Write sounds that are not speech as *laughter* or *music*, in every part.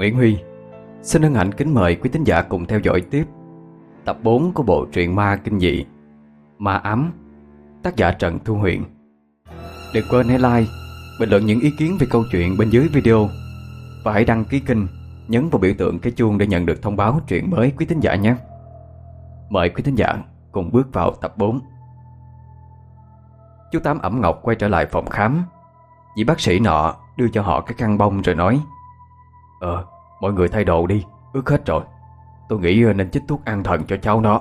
Nguyễn Huy. Xin hân hạnh kính mời quý tín giả cùng theo dõi tiếp Tập 4 của bộ truyện ma kinh dị, Ma ám, Tác giả Trần Thu Huyền. Đừng quên hãy like, Bình luận những ý kiến về câu chuyện bên dưới video Và hãy đăng ký kênh, Nhấn vào biểu tượng cái chuông để nhận được thông báo truyện mới quý tín giả nhé. Mời quý tín giả cùng bước vào tập 4 Chú Tám ẩm ngọc quay trở lại phòng khám. Vị bác sĩ nọ đưa cho họ cái khăn bông rồi nói Ờ, mọi người thay đồ đi, ướt hết rồi. Tôi nghĩ ờ, nên chích thuốc an thần cho cháu nó.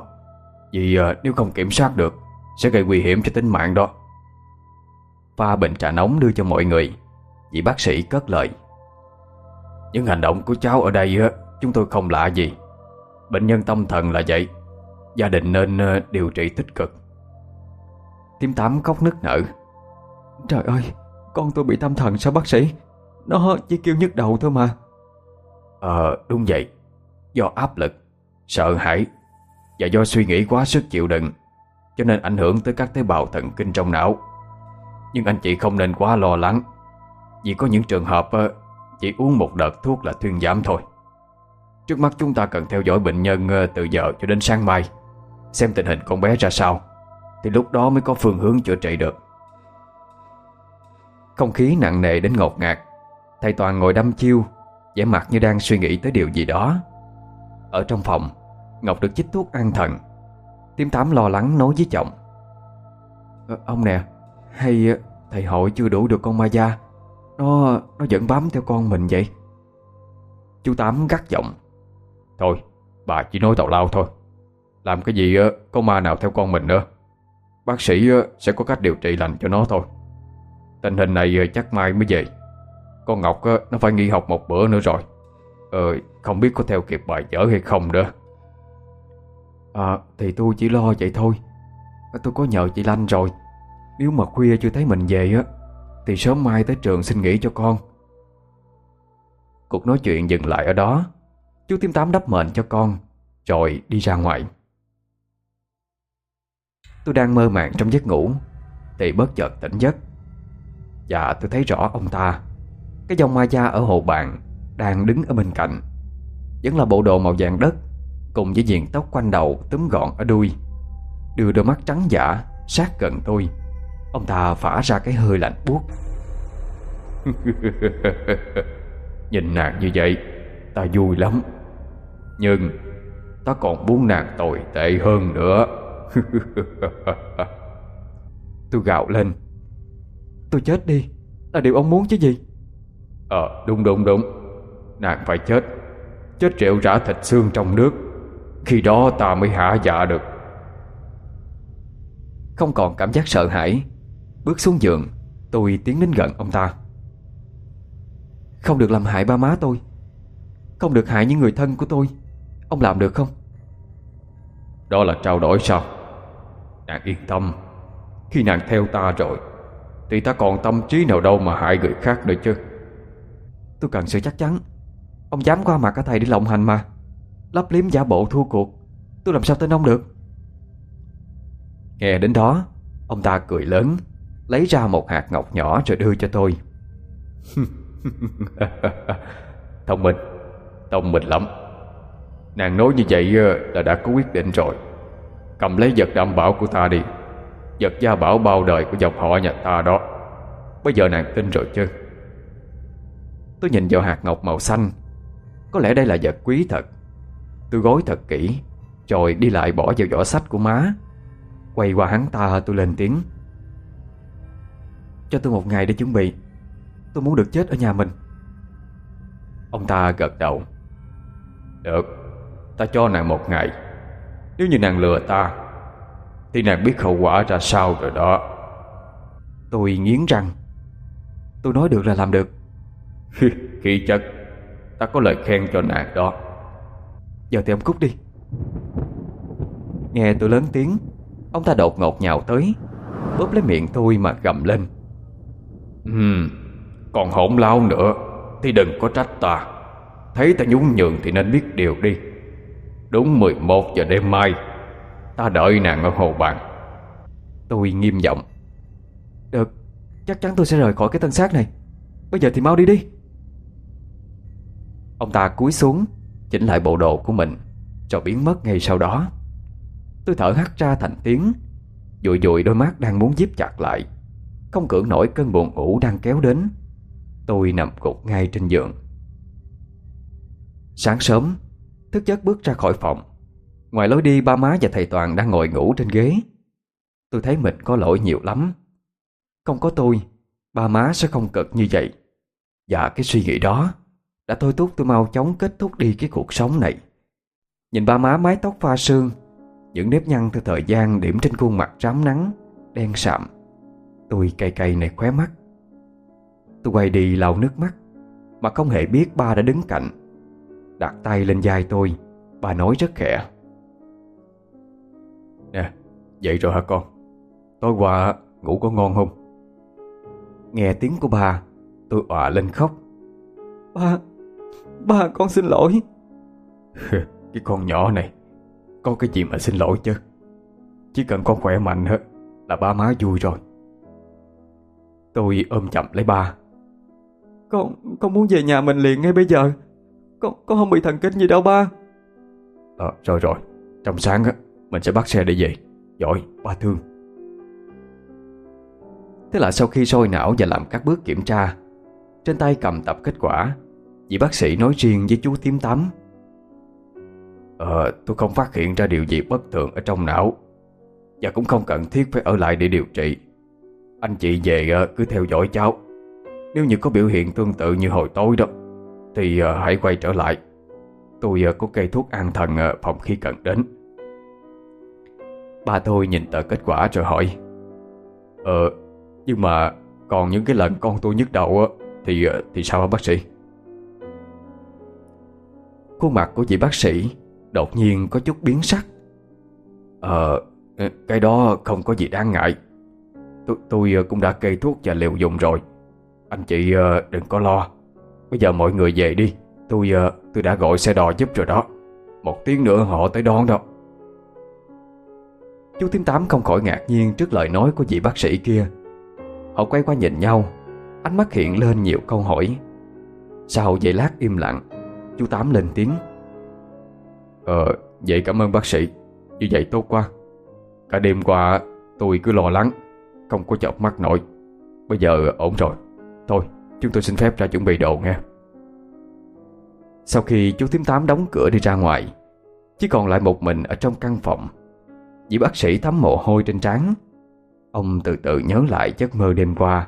Vì ờ, nếu không kiểm soát được Sẽ gây nguy hiểm cho tính mạng đó. Pha bình trà nóng đưa cho mọi người. Vị bác sĩ cất lời. Những hành động của cháu ở đây ờ, Chúng tôi không lạ gì. Bệnh nhân tâm thần là vậy. Gia đình nên điều trị tích cực. Tiêm tám khóc nức nở. Trời ơi Con tôi bị tâm thần sao bác sĩ? Nó chỉ kêu nhức đầu thôi mà. Ờ đúng vậy. Do áp lực, sợ hãi Và do suy nghĩ quá sức chịu đựng Cho nên ảnh hưởng tới các tế bào thần kinh trong não. Nhưng anh chị không nên quá lo lắng Vì có những trường hợp ờ, Chỉ uống một đợt thuốc là thuyên giảm thôi. Trước mắt chúng ta cần theo dõi bệnh nhân ờ, từ giờ cho đến sáng mai Xem tình hình con bé ra sao Thì lúc đó mới có phương hướng chữa trị được. Không khí nặng nề đến ngột ngạt Thầy Toàn ngồi đăm chiêu vẻ mặt như đang suy nghĩ tới điều gì đó. Ở trong phòng Ngọc được chích thuốc an thần. Tiếm tám lo lắng nói với chồng ờ, Ông nè Hay ờ, thầy hội chưa đủ được con ma gia Nó nó vẫn bám theo con mình vậy. Chú Tám gắt giọng. Thôi bà chỉ nói tào lao thôi. Làm cái gì ờ, có ma nào theo con mình nữa? Bác sĩ ờ, sẽ có cách điều trị lành cho nó thôi. Tình hình này chắc mai mới về. Con Ngọc nó phải nghỉ học một bữa nữa rồi. Ờ không biết có theo kịp bài vở hay không nữa À thì tôi chỉ lo vậy thôi. Tôi có nhờ chị Lanh rồi. Nếu mà khuya chưa thấy mình về á, Thì sớm mai tới trường xin nghỉ cho con. Cuộc nói chuyện dừng lại ở đó. Chú Tiếm Tám đắp mền cho con, Rồi đi ra ngoài. Tôi đang mơ màng trong giấc ngủ, Thì bất chợt tỉnh giấc. Và tôi thấy rõ ông ta. Cái dòng ma gia ở hồ bạn Đang đứng ở bên cạnh. Vẫn là bộ đồ màu vàng đất, Cùng với diện tóc quanh đầu túm gọn ở đuôi. Đưa đôi mắt trắng giả, Sát gần tôi. Ông ta phả ra cái hơi lạnh buốt. *laughs* Nhìn nàng như vậy, Ta vui lắm. Nhưng Ta còn muốn nàng tồi tệ hơn nữa. *laughs* Tôi gạo lên. Tôi chết đi. Là điều ông muốn chứ gì? Ờ đúng đúng đúng. Nàng phải chết. Chết rượu rã thịt xương trong nước. Khi đó ta mới hạ dạ được. Không còn cảm giác sợ hãi Bước xuống giường Tôi tiến đến gần ông ta. Không được làm hại ba má tôi. Không được hại những người thân của tôi. Ông làm được không? Đó là trao đổi sao? Nàng yên tâm. Khi nàng theo ta rồi Thì ta còn tâm trí nào đâu mà hại người khác nữa chứ Tôi cần sự chắc chắn. Ông dám qua mặt cả thầy để lộng hành mà. Lấp liếm giả bộ thua cuộc. Tôi làm sao tin ông được? Nghe đến đó, Ông ta cười lớn, Lấy ra một hạt ngọc nhỏ rồi đưa cho tôi. *laughs* Thông minh Thông minh lắm. Nàng nói như vậy ờ, là đã có quyết định rồi. Cầm lấy vật đảm bảo của ta đi. Vật gia bảo bao đời của dòng họ nhà ta đó. Bây giờ nàng tin rồi chứ? Tôi nhìn vào hạt ngọc màu xanh. Có lẽ đây là vật quý thật. Tôi gói thật kỹ, Rồi đi lại bỏ vào vỏ sách của má. Quay qua hắn ta, tôi lên tiếng. Cho tôi một ngày để chuẩn bị. Tôi muốn được chết ở nhà mình. Ông ta gật đầu. Được, Ta cho nàng một ngày. Nếu như nàng lừa ta, Thì nàng biết hậu quả ra sao rồi đó. Tôi nghiến răng. Tôi nói được là làm được. *laughs* Khi chất Ta có lời khen cho nàng đó. Giờ thì ông cút đi. Nghe tôi lớn tiếng Ông ta đột ngột nhào tới Bóp lấy miệng tôi mà gầm lên. Ừm Còn hỗn lao nữa Thì đừng có trách ta. Thấy ta nhún nhường thì nên biết điều đi. Đúng 11 giờ đêm mai Ta đợi nàng ở hồ bàn. Tôi nghiêm giọng. Được Chắc chắn tôi sẽ rời khỏi cái tân xác này. Bây giờ thì mau đi đi Ông ta cúi xuống, Chỉnh lại bộ đồ của mình Rồi biến mất ngay sau đó. Tôi thở hắt ra thành tiếng, Dụi dụi đôi mắt đang muốn díp chặt lại. Không cưỡng nổi cơn buồn ngủ đang kéo đến, Tôi nằm gục ngay trên giường. Sáng sớm, Thức giấc bước ra khỏi phòng. Ngoài lối đi, ba má và thầy Toàn đang ngồi ngủ trên ghế. Tôi thấy mình có lỗi nhiều lắm. Không có tôi, Ba má sẽ không cực như vậy. Và cái suy nghĩ đó đã thôi thúc tôi mau chóng kết thúc đi cái cuộc sống này. Nhìn ba má mái tóc pha sương Những nếp nhăn theo thời gian điểm trên khuôn mặt rám nắng Đen sạm. Tôi cay cay này khóe mắt. Tôi quay đi lau nước mắt Mà không hề biết ba đã đứng cạnh. Đặt tay lên vai tôi Bà nói rất khẽ. Nè Dậy rồi hả con? Tối qua ngủ có ngon không? Nghe tiếng của bà Tôi òa lên khóc. Ba Ba con xin lỗi. Cái con nhỏ này Có cái gì mà xin lỗi chứ? Chỉ cần con khỏe mạnh hết Là ba má vui rồi. Tôi ôm chậm lấy ba. Con con muốn về nhà mình liền ngay bây giờ. Con con không bị thần kinh gì đâu ba. Ờ rồi rồi. Trong sáng á Mình sẽ bắt xe để về. Giỏi ba thương. Thế là sau khi sôi não và làm các bước kiểm tra Trên tay cầm tập kết quả Vị bác sĩ nói riêng với chú tím tắm Ờ tôi không phát hiện ra điều gì bất thường ở trong não. Và cũng không cần thiết phải ở lại để điều trị. Anh chị về ờ, cứ theo dõi cháu. Nếu như có biểu hiện tương tự như hồi tối đó, Thì ờ, hãy quay trở lại. Tôi ờ, có cây thuốc an thần phòng khi cần đến. Ba tôi nhìn tờ kết quả rồi hỏi. Ờ Nhưng mà còn những cái lần con tôi nhức đầu Thì thì sao hả bác sĩ? Khuôn mặt của chị bác sĩ Đột nhiên có chút biến sắc. Ờ ừ, Cái đó không có gì đáng ngại. Tôi, tôi ờ, cũng đã kê thuốc và liều dùng rồi. Anh chị ờ, đừng có lo. Bây giờ mọi người về đi. Tôi ờ, tôi đã gọi xe đò giúp rồi đó. Một tiếng nữa họ tới đón đó. Chú Tím Tám không khỏi ngạc nhiên trước lời nói của vị bác sĩ kia. Họ quay qua nhìn nhau Ánh mắt hiện lên nhiều câu hỏi. Sau giây lát im lặng Chú Tám lên tiếng. Ờ, vậy cảm ơn bác sĩ. Như vậy tốt quá. Cả đêm qua tôi cứ lo lắng Không có chợp mắt nổi. Bây giờ ổn rồi. Thôi, chúng tôi xin phép ra chuẩn bị đồ nghe Sau khi chú Tím Tám đóng cửa đi ra ngoài Chỉ còn lại một mình ở trong căn phòng Vị bác sĩ thấm mồ hôi trên trán. Ông từ từ nhớ lại giấc mơ đêm qua.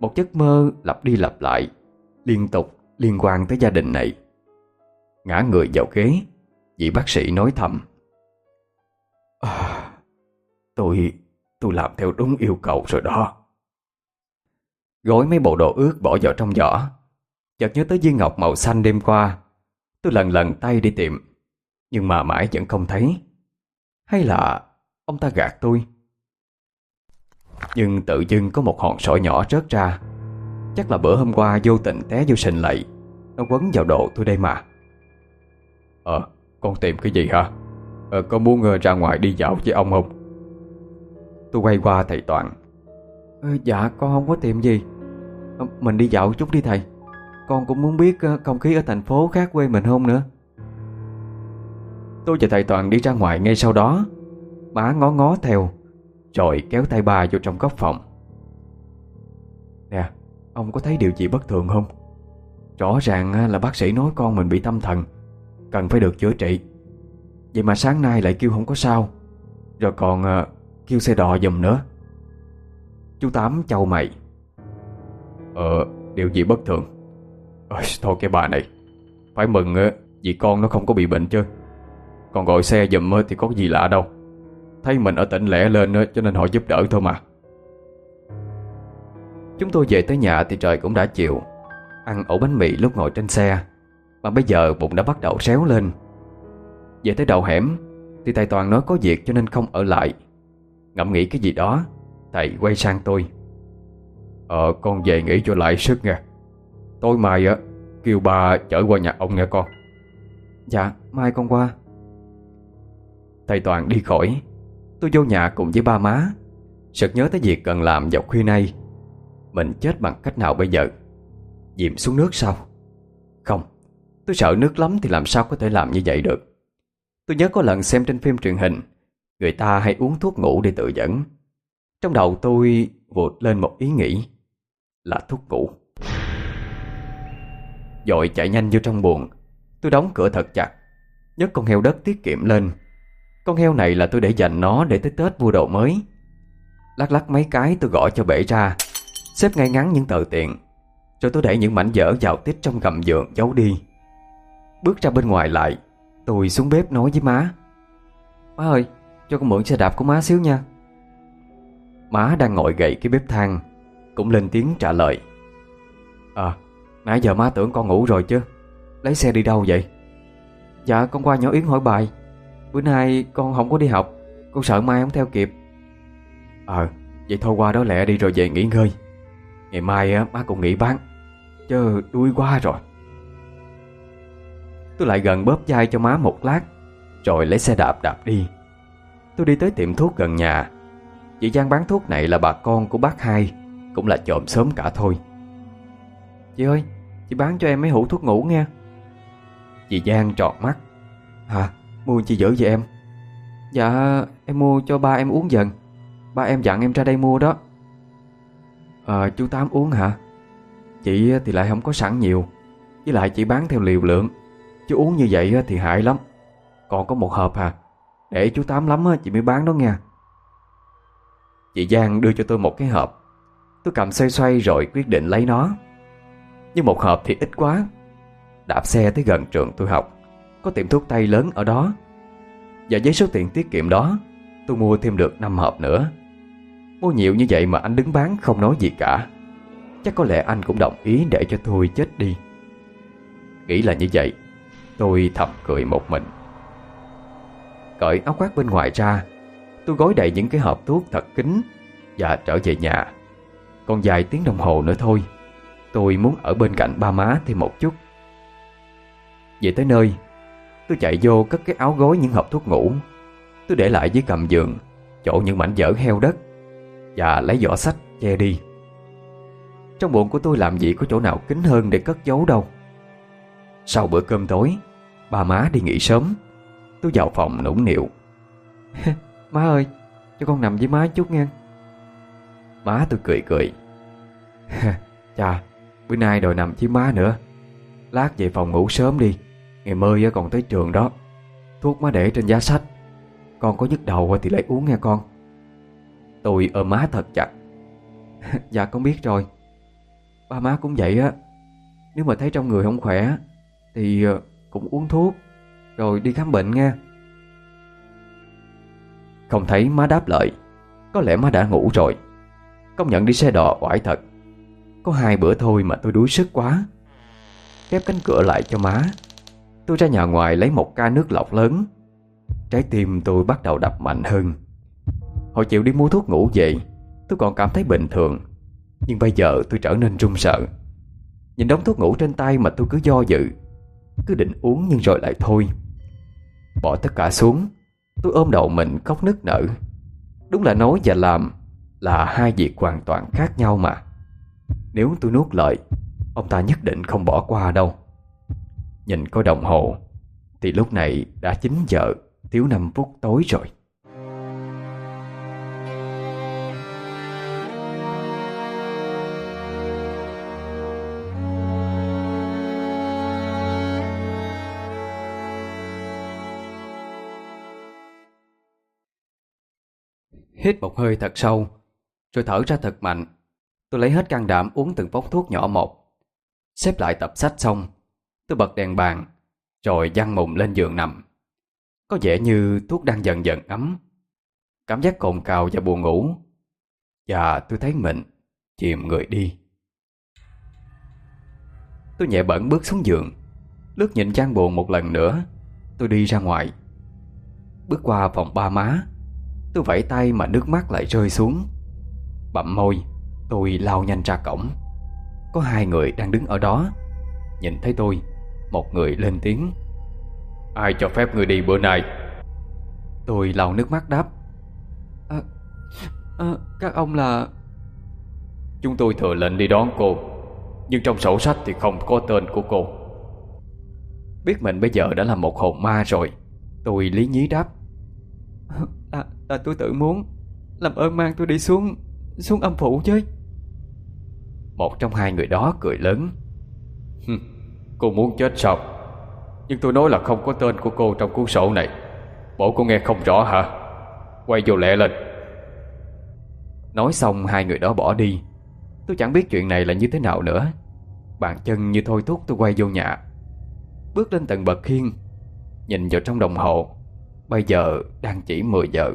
Một giấc mơ lặp đi lặp lại Liên tục liên quan tới gia đình này Ngã người vào ghế. Vị bác sĩ nói thầm. À, Tôi Tôi làm theo đúng yêu cầu rồi đó. Gói mấy bộ đồ ướt bỏ vào trong giỏ. Chợt nhớ tới viên ngọc màu xanh đêm qua. Tôi lần lần tay đi tìm Nhưng mà mãi vẫn không thấy. Hay là Ông ta gạt tôi? Nhưng tự dưng có một hòn sỏi nhỏ rớt ra. Chắc là bữa hôm qua vô tình té vô sình lậy Nó quấn vào đồ tôi đây mà Ờ con tìm cái gì hả? Ờ con muốn uh, ra ngoài đi dạo với ông không? Tôi quay qua thầy Toàn. Ờ, Dạ con không có tìm gì. Ờ, Mình đi dạo chút đi thầy. Con cũng muốn biết uh, không khí ở thành phố khác quê mình không nữa. Tôi và thầy Toàn đi ra ngoài ngay sau đó. Má ngó ngó theo Rồi kéo tay bà vô trong góc phòng. Nè Ông có thấy điều gì bất thường không? Rõ ràng là bác sĩ nói con mình bị tâm thần Cần phải được chữa trị. Vậy mà sáng nay lại kêu không có sao. Rồi còn uh, kêu xe đò dùm nữa. Chú Tám chầu mày. Ờ Điều gì bất thường? Ôi, Thôi cái bà này. Phải mừng uh, vì con nó không có bị bệnh chứ. Còn gọi xe dùm uh, thì có gì lạ đâu. Thấy mình ở tỉnh lẻ lên uh, Cho nên họ giúp đỡ thôi mà. Chúng tôi về tới nhà thì trời cũng đã chiều. Ăn ổ bánh mì lúc ngồi trên xe. Mà bây giờ bụng đã bắt đầu xéo lên. Về tới đầu hẻm Thì thầy Toàn nói có việc cho nên không ở lại. Ngẫm nghĩ cái gì đó Thầy quay sang tôi. Ờ con về nghỉ cho lại sức nha Tối mai á Kêu ba chở qua nhà ông nghe con. Dạ mai con qua. Thầy Toàn đi khỏi. Tôi vô nhà cùng với ba má. Sực nhớ tới việc cần làm vào khuya nay. Mình chết bằng cách nào bây giờ? Dìm xuống nước sao Tôi sợ nước lắm thì làm sao có thể làm như vậy được. Tôi nhớ có lần xem trên phim truyền hình, Người ta hay uống thuốc ngủ để tự dẫn. Trong đầu tôi vụt lên một ý nghĩ Là thuốc ngủ. Dội chạy nhanh vô trong buồng, Tôi đóng cửa thật chặt. Nhấc con heo đất tiết kiệm lên. Con heo này là tôi để dành nó để tới Tết mua đồ mới. Lắc lắc mấy cái tôi gõ cho bể ra, Xếp ngay ngắn những tờ tiền, Rồi tôi để những mảnh vỡ vào tít trong gầm giường giấu đi. Bước ra bên ngoài lại Tôi xuống bếp nói với má. Má ơi cho con mượn xe đạp của má xíu nha. Má đang ngồi gậy cái bếp than Cũng lên tiếng trả lời. À nãy giờ má tưởng con ngủ rồi chứ Lấy xe đi đâu vậy? Dạ con qua nhỏ Yến hỏi bài. Bữa nay con không có đi học Con sợ mai không theo kịp. Ờ vậy thôi qua đó lẹ đi rồi về nghỉ ngơi. Ngày mai á, má cũng nghỉ bán Chứ đuôi quá rồi. Tôi lại gần bóp chai cho má một lát, Rồi lấy xe đạp đạp đi. Tôi đi tới tiệm thuốc gần nhà. Chị Giang bán thuốc này là bà con của bác hai, Cũng là trộm sớm cả thôi. Chị ơi, Chị bán cho em mấy hũ thuốc ngủ nghe. Chị Giang trọt mắt. Hả? Mua chị giữ vậy em? Dạ em mua cho ba em uống dần. Ba em dặn em ra đây mua đó. Ờ chú Tám uống hả? Chị thì lại không có sẵn nhiều. Với lại chị bán theo liều lượng. Chứ uống như vậy thì hại lắm. Còn có một hộp à Để chú Tám lắm chị mới bán đó nha Chị Giang đưa cho tôi một cái hộp. Tôi cầm xoay xoay rồi quyết định lấy nó. Nhưng một hộp thì ít quá. Đạp xe tới gần trường tôi học. Có tiệm thuốc tây lớn ở đó. Và với số tiền tiết kiệm đó, Tôi mua thêm được 5 hộp nữa. Mua nhiều như vậy mà anh đứng bán không nói gì cả. Chắc có lẽ anh cũng đồng ý để cho tôi chết đi. Nghĩ là như vậy. Tôi thầm cười một mình. Cởi áo khoác bên ngoài ra, Tôi gói đầy những cái hộp thuốc thật kín Và trở về nhà. Còn vài tiếng đồng hồ nữa thôi, Tôi muốn ở bên cạnh ba má thêm một chút. Về tới nơi, Tôi chạy vô cất cái áo gối những hộp thuốc ngủ. Tôi để lại dưới cầm giường, Chỗ những mảnh vỡ heo đất Và lấy vỏ sách che đi. Trong bụng của tôi làm gì có chỗ nào kín hơn để cất giấu đâu. Sau bữa cơm tối Ba má đi nghỉ sớm. Tôi vào phòng nũng nịu. *laughs* Má ơi Cho con nằm với má chút nha. Má tôi cười cười. *laughs* Chà Bữa nay đòi nằm với má nữa. Lát về phòng ngủ sớm đi. Ngày mơi còn tới trường đó. Thuốc má để trên giá sách. Con có nhức đầu thì lấy uống nha con. Tôi ôm má thật chặt. *laughs* Dạ con biết rồi. Ba má cũng vậy á. Nếu mà thấy trong người không khỏe Thì ờ, cũng uống thuốc, Rồi đi khám bệnh nghe. Không thấy má đáp lời, Có lẽ má đã ngủ rồi. Công nhận đi xe đò oải thật. Có hai bữa thôi mà tôi đuối sức quá. Khép cánh cửa lại cho má. Tôi ra nhà ngoài lấy một ca nước lọc lớn. Trái tim tôi bắt đầu đập mạnh hơn. Hồi chịu đi mua thuốc ngủ về, Tôi còn cảm thấy bình thường. Nhưng bây giờ tôi trở nên run sợ. Nhìn đống thuốc ngủ trên tay mà tôi cứ do dự. Cứ định uống nhưng rồi lại thôi. Bỏ tất cả xuống, Tôi ôm đầu mình khóc nức nở. Đúng là nói và làm Là hai việc hoàn toàn khác nhau mà. Nếu tôi nuốt lời, Ông ta nhất định không bỏ qua đâu. Nhìn coi đồng hồ, Thì lúc này đã 9 giờ, Thiếu 5 phút tối rồi. Hít một hơi thật sâu, Rồi thở ra thật mạnh. Tôi lấy hết can đảm uống từng vốc thuốc nhỏ một. Xếp lại tập sách xong, Tôi bật đèn bàn, Rồi văng mùng lên giường nằm. Có vẻ như thuốc đang dần dần ấm. Cảm giác cồn cào và buồn ngủ. Và tôi thấy mình chìm người đi. Tôi nhẹ bẩn bước xuống giường. Lướt nhìn trang buồn một lần nữa, Tôi đi ra ngoài. Bước qua phòng ba má Tôi vẫy tay mà nước mắt lại rơi xuống. Bậm môi Tôi lao nhanh ra cổng. Có hai người đang đứng ở đó. Nhìn thấy tôi Một người lên tiếng. Ai cho phép người đi bữa nay? Tôi lau nước mắt đáp. À, à, Các ông là Chúng tôi thừa lệnh đi đón cô Nhưng trong sổ sách thì không có tên của cô. Biết mình bây giờ đã là một hồn ma rồi Tôi lý nhí đáp là, tôi tự muốn Làm ơn mang tôi đi xuống Xuống âm phủ chứ. Một trong hai người đó cười lớn. Cô muốn chết sao? Nhưng tôi nói là không có tên của cô trong cuốn sổ này. Bộ cô nghe không rõ hả? Quay vô lẹ lên. Nói xong hai người đó bỏ đi. Tôi chẳng biết chuyện này là như thế nào nữa. Bàn chân như thôi thúc tôi quay vô nhà. Bước lên tầng bậc khiên Nhìn vào trong đồng hồ. Bây giờ đang chỉ 10 giờ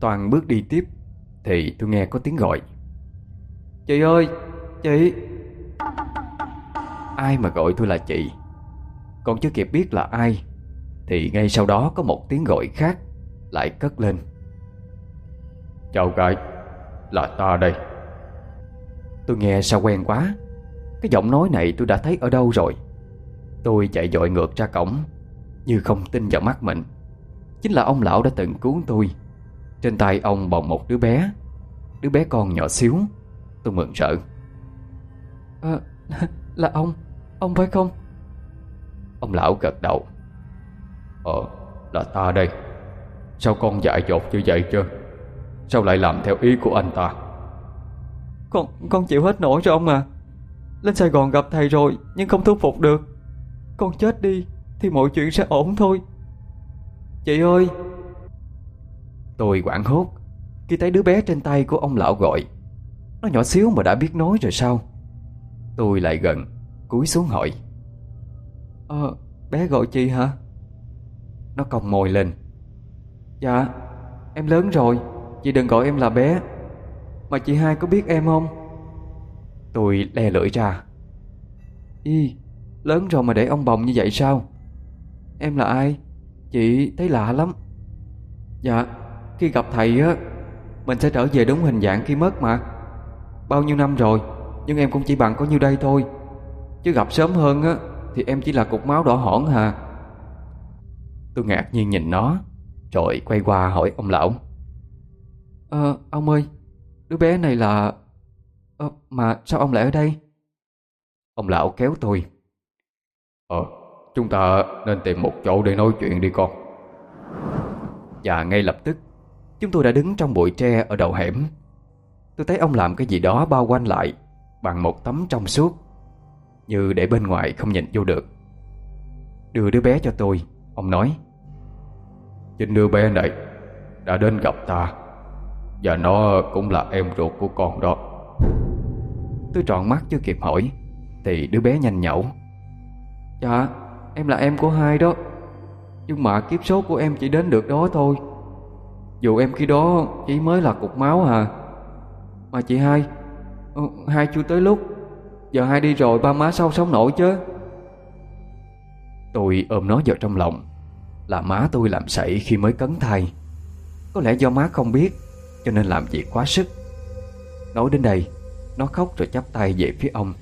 Toàn bước đi tiếp, Thì tôi nghe có tiếng gọi. Chị ơi, Chị. Ai mà gọi tôi là chị? Còn chưa kịp biết là ai, Thì ngay sau đó có một tiếng gọi khác Lại cất lên. Chào gái Là ta đây. Tôi nghe sao quen quá. Cái giọng nói này tôi đã thấy ở đâu rồi? Tôi chạy dội ngược ra cổng, Như không tin vào mắt mình. Chính là ông lão đã từng cứu tôi. Trên tay ông bồng một đứa bé. Đứa bé con nhỏ xíu. Tôi mừng rỡ. À, Là ông. Ông phải không? Ông lão gật đầu. Ờ là ta đây. Sao con dại dột như vậy chứ? Sao lại làm theo ý của anh ta? Con con chịu hết nổi rồi ông à. Lên Sài Gòn gặp thầy rồi Nhưng không thuyết phục được. Con chết đi Thì mọi chuyện sẽ ổn thôi. Chị ơi Tôi quảng hốt. Khi thấy đứa bé trên tay của ông lão gọi Nó nhỏ xíu mà đã biết nói rồi sao? Tôi lại gần Cúi xuống hỏi. Ờ bé gọi chị hả? Nó cong môi lên. Dạ Em lớn rồi Chị đừng gọi em là bé. Mà chị hai có biết em không? Tôi le lưỡi ra. Y Lớn rồi mà để ông bồng như vậy sao? Em là ai? Chị thấy lạ lắm. Dạ Khi gặp thầy á Mình sẽ trở về đúng hình dạng khi mất mà. Bao nhiêu năm rồi Nhưng em cũng chỉ bằng có nhiêu đây thôi. Chứ gặp sớm hơn á Thì em chỉ là cục máu đỏ hỏn hà. Tôi ngạc nhiên nhìn nó Rồi quay qua hỏi ông lão. Ờ ông ơi Đứa bé này là Ờ mà sao ông lại ở đây? Ông lão kéo tôi. Ờ Chúng ta nên tìm một chỗ để nói chuyện đi con. Và ngay lập tức Chúng tôi đã đứng trong bụi tre ở đầu hẻm. Tôi thấy ông làm cái gì đó bao quanh lại, Bằng một tấm trong suốt, Như để bên ngoài không nhìn vô được. Đưa đứa bé cho tôi, Ông nói. Chính đứa bé này Đã đến gặp ta, Và nó cũng là em ruột của con đó. Tôi tròn mắt chưa kịp hỏi, Thì đứa bé nhanh nhẩu. Dạ Em là em của hai đó, Nhưng mà kiếp số của em chỉ đến được đó thôi. Dù em khi đó chỉ mới là cục máu à. Mà chị hai ừ, Hai chưa tới lúc. Giờ hai đi rồi ba má sao sống nổi chứ? Tôi ôm nó vào trong lòng Là má tôi làm sảy khi mới cấn thai. Có lẽ do má không biết Cho nên làm việc quá sức. Nói đến đây Nó khóc rồi chắp tay về phía ông.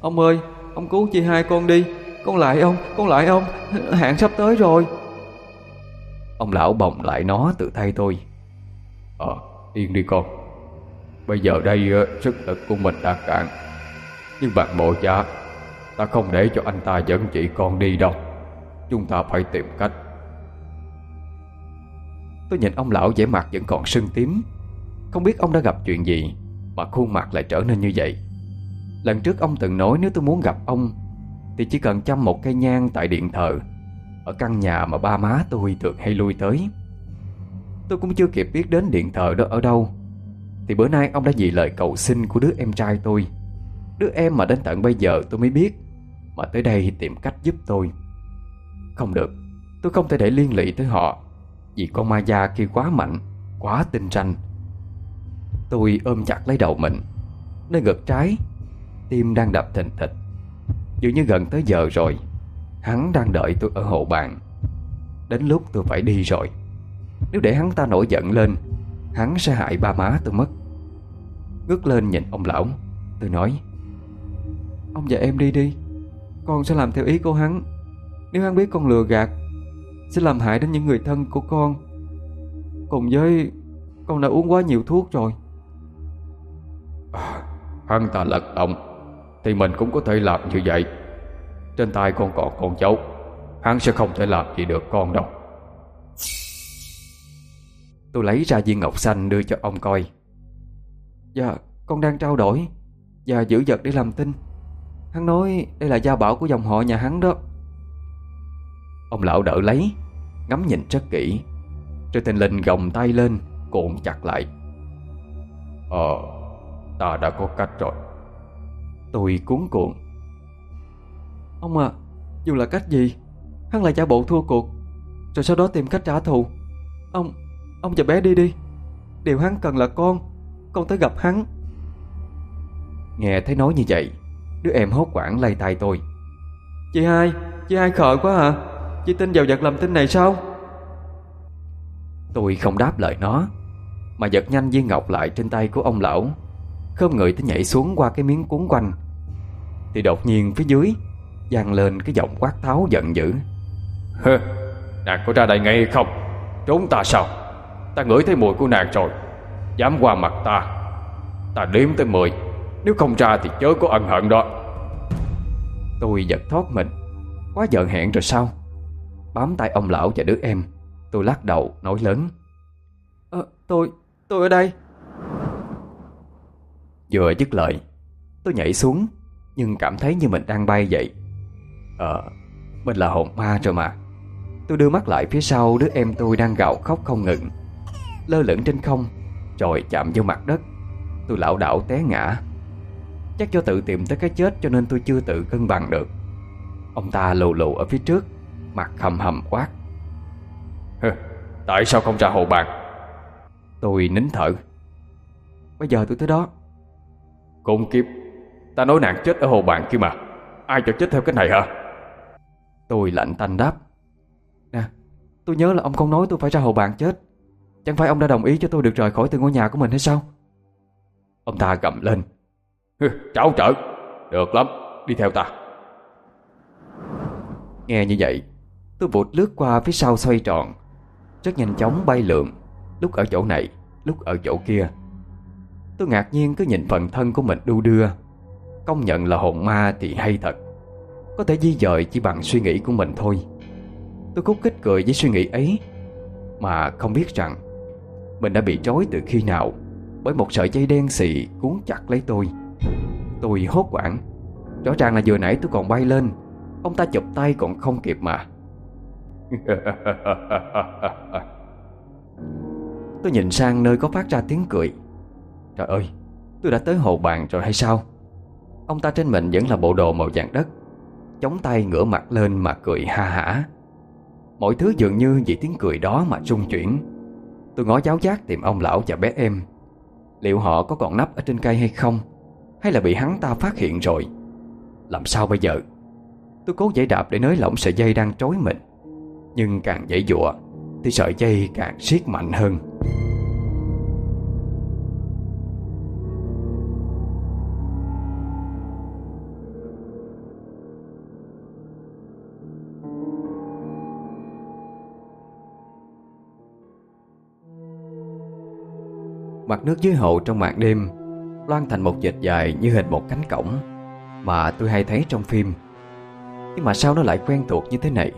Ông ơi Ông cứu chị hai con đi. Con lại ông Con lại ông. Hạn sắp tới rồi Ông lão bồng lại nó từ tay tôi. Ờ yên đi con. Bây giờ đây sức lực của mình đã cạn. Nhưng bằng bộ cha Ta không để cho anh ta dẫn chị con đi đâu. Chúng ta phải tìm cách. Tôi nhìn ông lão vẻ mặt vẫn còn sưng tím. Không biết ông đã gặp chuyện gì Mà khuôn mặt lại trở nên như vậy. Lần trước ông từng nói nếu tôi muốn gặp ông Thì chỉ cần chăm một cây nhang tại điện thờ ở căn nhà mà ba má tôi thường hay lui tới. Tôi cũng chưa kịp biết đến điện thờ đó ở đâu. Thì bữa nay ông đã vì lời cầu xin của đứa em trai tôi. Đứa em mà đến tận bây giờ tôi mới biết, Mà tới đây tìm cách giúp tôi. Không được, Tôi không thể để liên lụy tới họ, Vì con ma da kia quá mạnh, Quá tinh ranh. Tôi ôm chặt lấy đầu mình, Nơi ngực trái, Tim đang đập thình thịch. Dường như gần tới giờ rồi. Hắn đang đợi tôi ở hộ bàn. Đến lúc tôi phải đi rồi. Nếu để hắn ta nổi giận lên, Hắn sẽ hại ba má tôi mất. Ngước lên nhìn ông lão, Tôi nói, Ông và em đi đi. Con sẽ làm theo ý của hắn. Nếu hắn biết con lừa gạt, Sẽ làm hại đến những người thân của con. Cùng với, Con đã uống quá nhiều thuốc rồi. Hắn ta lật động Thì mình cũng có thể làm như vậy. Trên tay con còn con cháu, Hắn sẽ không thể làm gì được con đâu. Tôi lấy ra viên ngọc xanh đưa cho ông coi. Dạ con đang trao đổi Và giữ vật để làm tin. Hắn nói đây là gia bảo của dòng họ nhà hắn đó. Ông lão đỡ lấy, Ngắm nhìn rất kỹ. Rồi tình linh gồng tay lên, Cuộn chặt lại. Ờ Ta đã có cách rồi. Tôi cuốn cuộn. Ông à Dù là cách gì Hắn lại giả bộ thua cuộc Rồi sau đó tìm cách trả thù. Ông Ông cho bé đi đi. Điều hắn cần là con Con tới gặp hắn. Nghe thấy nói như vậy Đứa em hốt quảng lay tay tôi. Chị hai Chị hai khờ quá à. Chị tin vào vật làm tin này sao? Tôi không đáp lời nó Mà giật nhanh viên ngọc lại trên tay của ông lão Khom người tới nhảy xuống qua cái miếng cuốn quanh. Thì đột nhiên phía dưới vang lên cái giọng quát tháo giận dữ. Hơ, nàng có ra đây ngay không? Trốn ta sao? Ta ngửi thấy mùi của nàng rồi. Dám qua mặt ta. Ta đếm tới 10 Nếu không ra thì chớ có ân hận đó. Tôi giật thoát mình. Quá giận hẹn rồi sao? Bám tay ông lão và đứa em. Tôi lắc đầu nói lớn. À, Tôi, tôi ở đây. Vừa dứt lời Tôi nhảy xuống Nhưng cảm thấy như mình đang bay vậy Ờ Mình là hồn ma rồi mà. Tôi đưa mắt lại phía sau đứa em tôi đang gào khóc không ngừng. Lơ lửng trên không Rồi chạm vô mặt đất. Tôi lảo đảo té ngã. Chắc do tự tìm tới cái chết cho nên tôi chưa tự cân bằng được. Ông ta lù lù ở phía trước Mặt hầm hầm quát. Hơ, Tại sao không ra hồ bàn Tôi nín thở. Bây giờ tôi tới đó. Cùng kiếp Ta nói nàng chết ở hồ bàn kia mà. Ai cho chết theo cái này hả Tôi lạnh tanh đáp. Nè Tôi nhớ là ông không nói tôi phải ra hồ bàn chết. Chẳng phải ông đã đồng ý cho tôi được rời khỏi từ ngôi nhà của mình hay sao? Ông ta gầm lên. Cháu trở. Được lắm Đi theo ta. Nghe như vậy Tôi vụt lướt qua phía sau xoay tròn. Rất nhanh chóng bay lượn Lúc ở chỗ này Lúc ở chỗ kia. Tôi ngạc nhiên cứ nhìn phần thân của mình đu đưa. Công nhận là hồn ma thì hay thật có thể di dời chỉ bằng suy nghĩ của mình thôi. Tôi khúc khích cười với suy nghĩ ấy, Mà không biết rằng Mình đã bị trói từ khi nào, Bởi một sợi dây đen xì cuốn chặt lấy tôi. Tôi hốt quảng Rõ ràng là vừa nãy tôi còn bay lên, Ông ta chụp tay còn không kịp mà. *laughs* Tôi nhìn sang nơi có phát ra tiếng cười. Trời ơi, Tôi đã tới hồ bàn rồi hay sao? Ông ta trên mình vẫn là bộ đồ màu vàng đất. Chống tay ngửa mặt lên mà cười ha hả. Mọi thứ dường như vì tiếng cười đó mà rung chuyển. Tôi ngó giáo giác tìm ông lão và bé em. Liệu họ có còn nấp ở trên cây hay không? Hay là bị hắn ta phát hiện rồi? Làm sao bây giờ? Tôi cố giải đạp để nới lỏng sợi dây đang trói mình. Nhưng càng dãy dụa Thì sợi dây càng siết mạnh hơn. Mặt nước dưới hồ trong màn đêm Loan thành một vệt dài như hình một cánh cổng Mà tôi hay thấy trong phim. Nhưng mà sao nó lại quen thuộc như thế này?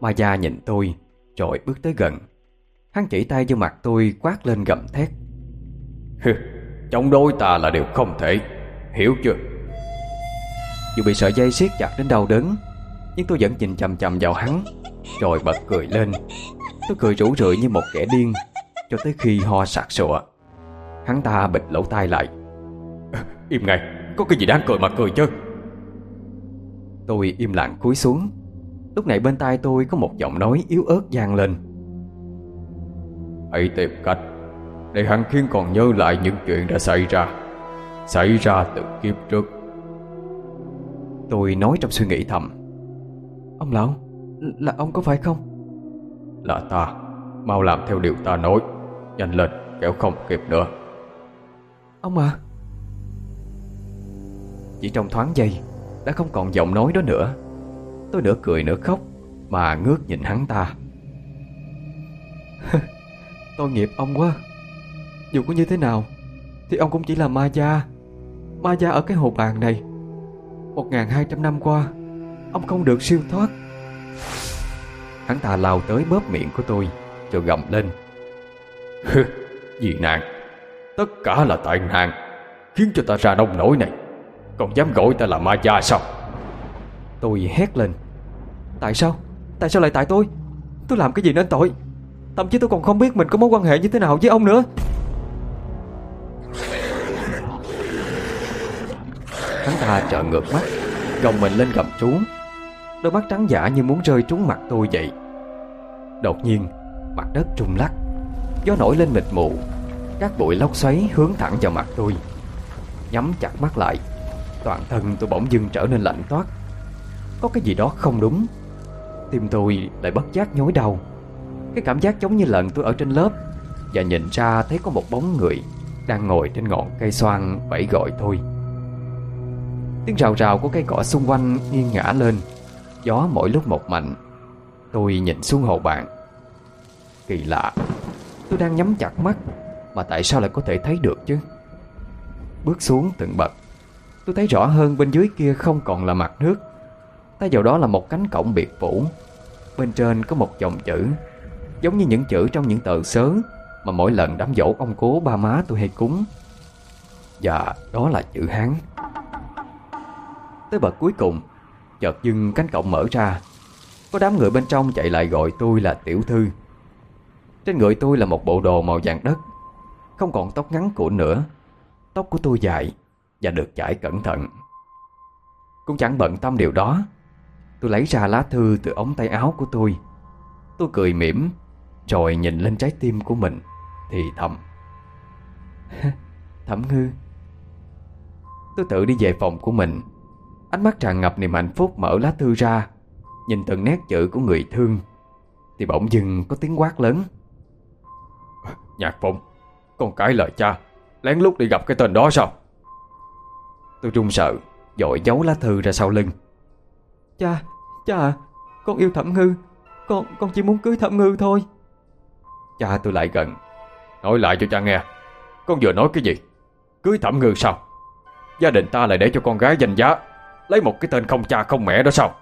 Ma gia nhìn tôi Rồi bước tới gần. Hắn chỉ tay vô mặt tôi quát lên gầm thét. Hừ, Chống đối ta là điều không thể Hiểu chưa? Dù bị sợi dây siết chặt đến đau đớn Nhưng tôi vẫn nhìn chầm chầm vào hắn Rồi bật cười lên. Tôi cười rủ rượi như một kẻ điên Cho tới khi ho sặc sụa. Hắn ta bịt lỗ tai lại. *laughs* Im ngay Có cái gì đáng cười mà cười chứ? Tôi im lặng cúi xuống. Lúc này bên tai tôi có một giọng nói yếu ớt vang lên. Hãy tìm cách Để hắn khiến còn nhớ lại những chuyện đã xảy ra. Xảy ra từ kiếp trước. Tôi nói trong suy nghĩ thầm. Ông lão Là ông có phải không? Là ta Mau làm theo điều ta nói Nhanh lên kéo không kịp nữa. Ông à Chỉ trong thoáng giây Đã không còn giọng nói đó nữa. Tôi nửa cười nửa khóc Mà ngước nhìn hắn ta. *laughs* Tội nghiệp ông quá. Dù có như thế nào Thì ông cũng chỉ là ma gia. Ma gia ở cái hồ bàn này. 1.200 năm qua Ông không được siêu thoát. Hắn ta lao tới bóp miệng của tôi Rồi gầm lên Vì nàng. Tất cả là tại nàng Khiến cho ta ra nông nổi này. Còn dám gọi ta là ma gia sao? Tôi hét lên. Tại sao? Tại sao lại tại tôi? Tôi làm cái gì nên tội? Thậm chí tôi còn không biết mình có mối quan hệ như thế nào với ông nữa. Hắn ta trợn ngược mắt Gồng mình lên gầm trú. Đôi mắt trắng giả như muốn rơi trúng mặt tôi vậy. Đột nhiên Mặt đất rung lắc Gió nổi lên mịt mù. Các bụi lốc xoáy hướng thẳng vào mặt tôi. Nhắm chặt mắt lại. Toàn thân tôi bỗng dưng trở nên lạnh toát. Có cái gì đó không đúng. Tim tôi lại bất giác nhói đau. Cái cảm giác giống như lần tôi ở trên lớp Và nhìn ra thấy có một bóng người Đang ngồi trên ngọn cây xoan vẫy gọi tôi. Tiếng rào rào của cây cỏ xung quanh nghiêng ngã lên. Gió mỗi lúc một mạnh. Tôi nhìn xuống hồ bạn Kỳ lạ. Tôi đang nhắm chặt mắt, Mà tại sao lại có thể thấy được chứ? Bước xuống từng bậc, Tôi thấy rõ hơn bên dưới kia không còn là mặt nước. Thay vào đó là một cánh cổng biệt phủ. Bên trên có một dòng chữ, Giống như những chữ trong những tờ sớ Mà mỗi lần đám dỗ ông cố ba má tôi hay cúng. Và đó là chữ Hán. Tới bậc cuối cùng, Chợt dưng cánh cổng mở ra. Có đám người bên trong chạy lại gọi tôi là tiểu thư. Trên người tôi là một bộ đồ màu vàng đất. Không còn tóc ngắn của nữa. Tóc của tôi dài Và được chải cẩn thận. Cũng chẳng bận tâm điều đó. Tôi lấy ra lá thư từ ống tay áo của tôi. Tôi cười mỉm, Rồi nhìn lên trái tim của mình, Thì thầm. *laughs* Thẩm ngư, Tôi tự đi về phòng của mình. Ánh mắt tràn ngập niềm hạnh phúc mở lá thư ra. Nhìn từng nét chữ của người thương, Thì bỗng dưng có tiếng quát lớn. Nhạc Phong. Con cãi lời cha Lén lút đi gặp cái tên đó sao? Tôi run sợ Dội giấu lá thư ra sau lưng. Cha, cha à, con yêu Thẩm Ngư. Con con chỉ muốn cưới Thẩm Ngư thôi. Cha tôi lại gần Nói lại cho cha nghe. Con vừa nói cái gì? Cưới Thẩm Ngư sao? Gia đình ta lại để cho con gái danh giá Lấy một cái tên không cha không mẹ đó sao?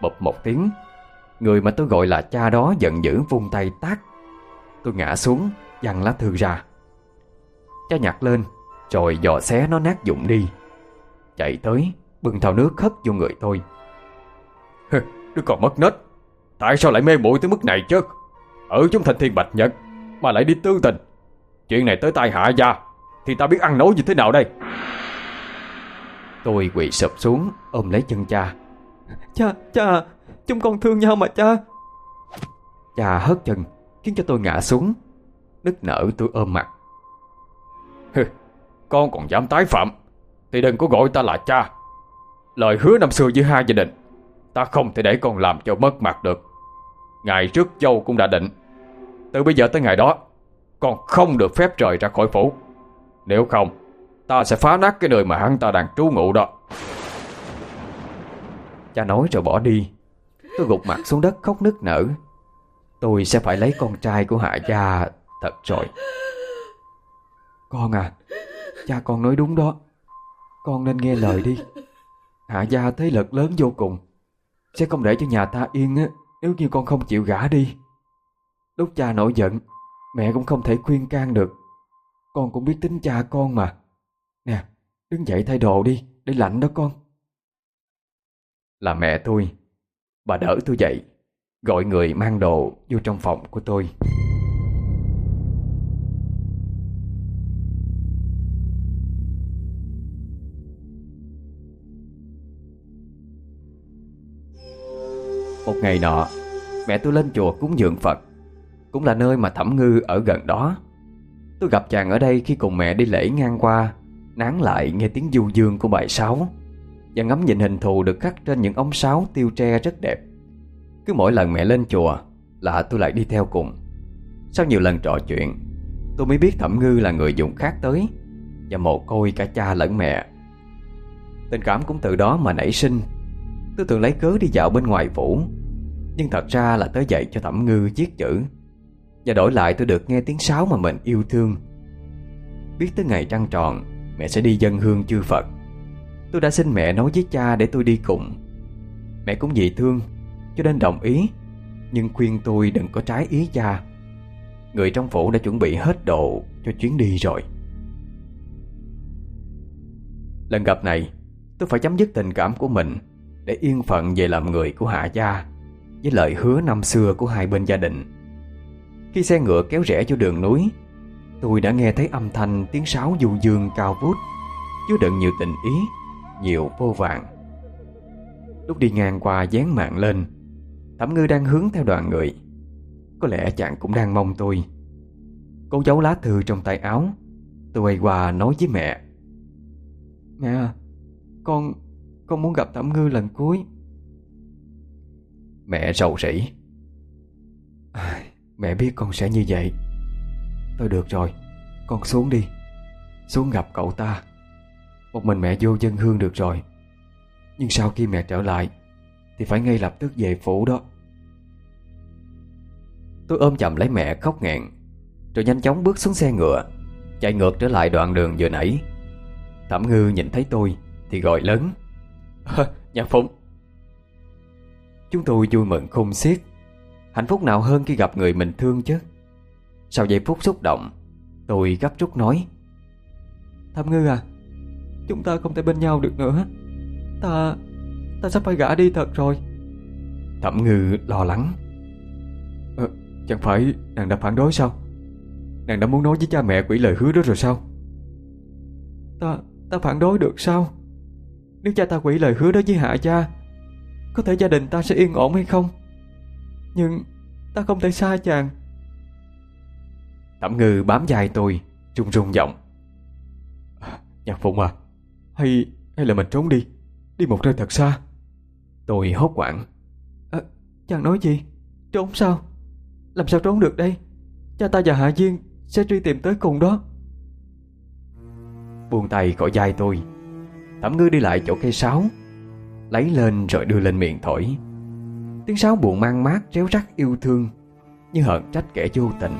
Bụp một tiếng Người mà tôi gọi là cha đó giận dữ vung tay tát Tôi ngã xuống Dằn lá thư ra. Cha nhặt lên Rồi dò xé nó nát dụng đi. Chạy tới Bưng thao nước hất vô người tôi. Đứa còn mất nết. Tại sao lại mê muội tới mức này chứ? Ở trong thành thiên bạch nhật Mà lại đi tư tình. Chuyện này tới tai hạ gia Thì ta biết ăn nói như thế nào đây? Tôi quỳ sụp xuống Ôm lấy chân cha. Cha, cha, chúng con thương nhau mà cha. Cha hất chân Khiến cho tôi ngã xuống Nức nở tôi ôm mặt. Con còn dám tái phạm Thì đừng có gọi ta là cha. Lời hứa năm xưa giữa hai gia đình Ta không thể để con làm cho mất mặt được. Ngày trước châu cũng đã định Từ bây giờ tới ngày đó Con không được phép rời ra khỏi phủ. Nếu không Ta sẽ phá nát cái nơi mà hắn ta đang trú ngụ đó. Cha nói rồi bỏ đi. Tôi gục mặt xuống đất khóc nức nở Tôi sẽ phải lấy con trai của Hạ Gia Thật rồi Con à Cha con nói đúng đó. Con nên nghe lời đi. Hạ Gia thế lực lớn vô cùng. Sẽ không để cho nhà ta yên á, Nếu như con không chịu gả đi. Lúc cha nổi giận, Mẹ cũng không thể khuyên can được. Con cũng biết tính cha con mà. Nè, đứng dậy thay đồ đi, Để lạnh đó con. Là mẹ tôi. Bà đỡ tôi dậy. Gọi người mang đồ vô trong phòng của tôi. Một ngày nọ, Mẹ tôi lên chùa cúng dường Phật. Cũng là nơi mà Thẩm Ngư ở gần đó. Tôi gặp chàng ở đây khi cùng mẹ đi lễ ngang qua, Nán lại nghe tiếng du dương của bài sáo Và ngắm nhìn hình thù được khắc trên những ống sáo tiêu tre rất đẹp. Cứ mỗi lần mẹ lên chùa Là tôi lại đi theo cùng. Sau nhiều lần trò chuyện, Tôi mới biết Thẩm Ngư là người dùng khác tới Và mồ côi cả cha lẫn mẹ. Tình cảm cũng từ đó mà nảy sinh. Tôi thường lấy cớ đi dạo bên ngoài phủ, Nhưng thật ra là tới dạy cho Thẩm Ngư viết chữ. Và đổi lại tôi được nghe tiếng sáo mà mình yêu thương. Biết tới ngày trăng tròn, Mẹ sẽ đi dân hương chư Phật. Tôi đã xin mẹ nói với cha để tôi đi cùng. Mẹ cũng vì thương cho nên đồng ý. Nhưng khuyên tôi đừng có trái ý cha. Người trong phủ đã chuẩn bị hết đồ Cho chuyến đi rồi. Lần gặp này, Tôi phải chấm dứt tình cảm của mình Để yên phận về làm người của Hạ Gia Với lời hứa năm xưa của hai bên gia đình. Khi xe ngựa kéo rẽ vô đường núi, Tôi đã nghe thấy âm thanh tiếng sáo du dương cao vút, Chứa đựng nhiều tình ý, Nhiều vô vàng. Lúc đi ngang qua dán mạng lên Thẩm ngư đang hướng theo đoàn người. Có lẽ chàng cũng đang mong tôi. Cô giấu lá thư trong tay áo. Tôi quay qua nói với mẹ. Mẹ à Con Con muốn gặp Thẩm Ngư lần cuối. Mẹ rầu rĩ. *sighs* Mẹ biết con sẽ như vậy. Thôi được rồi Con xuống đi. Xuống gặp cậu ta. Một mình mẹ vô dân hương được rồi. Nhưng sau khi mẹ trở lại thì phải ngay lập tức về phủ đó. Tôi ôm chầm lấy mẹ khóc nghẹn, Rồi nhanh chóng bước xuống xe ngựa, Chạy ngược trở lại đoạn đường vừa nãy. Thẩm ngư nhìn thấy tôi Thì gọi lớn Nhạc Phụng. Chúng tôi vui mừng khôn xiết, Hạnh phúc nào hơn khi gặp người mình thương chứ. Sau giây phút xúc động, Tôi gấp rút nói, Thẩm ngư à Chúng ta không thể bên nhau được nữa. Ta Ta sắp phải gả đi thật rồi. Thẩm ngư lo lắng. Ờ, Chẳng phải nàng đã phản đối sao? Nàng đã muốn nói với cha mẹ quỷ lời hứa đó rồi sao? Ta Ta phản đối được sao? Nếu cha ta quỷ lời hứa đó với hạ cha Có thể gia đình ta sẽ yên ổn hay không? Nhưng Ta không thể xa chàng. Thẩm ngư bám vai tôi Trung rung giọng. Nhạc Phụng à Hay hay là mình trốn đi? Đi một nơi thật xa Tôi hốt quảng à, Chàng nói gì? Trốn sao? Làm sao trốn được đây? Cha ta và Hạ Duyên sẽ truy tìm tới cùng đó. Buông tay khỏi vai tôi. Thẩm ngư đi lại chỗ cây sáo Lấy lên rồi đưa lên miệng thổi. Tiếng sáo buồn mang mát réo rắt yêu thương Như hận trách kẻ vô tình.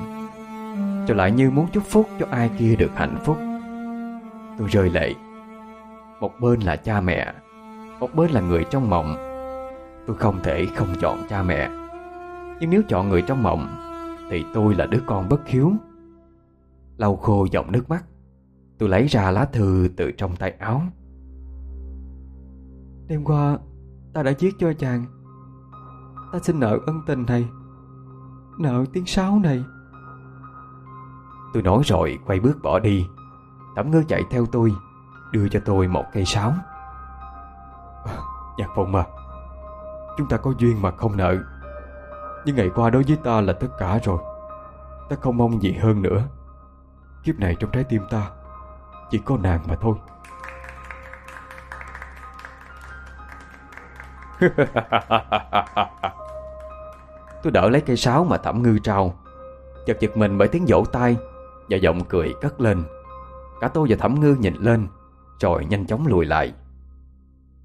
Rồi lại như muốn chúc phúc cho ai kia được hạnh phúc. Tôi rơi lệ. Một bên là cha mẹ Một bên là người trong mộng Tôi không thể không chọn cha mẹ. Nhưng nếu chọn người trong mộng Thì tôi là đứa con bất hiếu. Lau khô dòng nước mắt Tôi lấy ra lá thư từ trong tay áo. Đêm qua Ta đã viết cho chàng Ta xin nợ ân tình này Nợ tiếng sáo này. Tôi nói rồi quay bước bỏ đi. Thẩm ngư chạy theo tôi Đưa cho tôi một cây sáo. Nhạc Phụng à Chúng ta có duyên mà không nợ. Nhưng ngày qua đối với ta là tất cả rồi. Ta không mong gì hơn nữa. Kiếp này trong trái tim ta Chỉ có nàng mà thôi. *laughs* Tôi đỡ lấy cây sáo mà thẩm ngư trao. Chật giật mình bởi tiếng vỗ tay Và giọng cười cất lên. Cả tôi và thẩm ngư nhìn lên Rồi nhanh chóng lùi lại.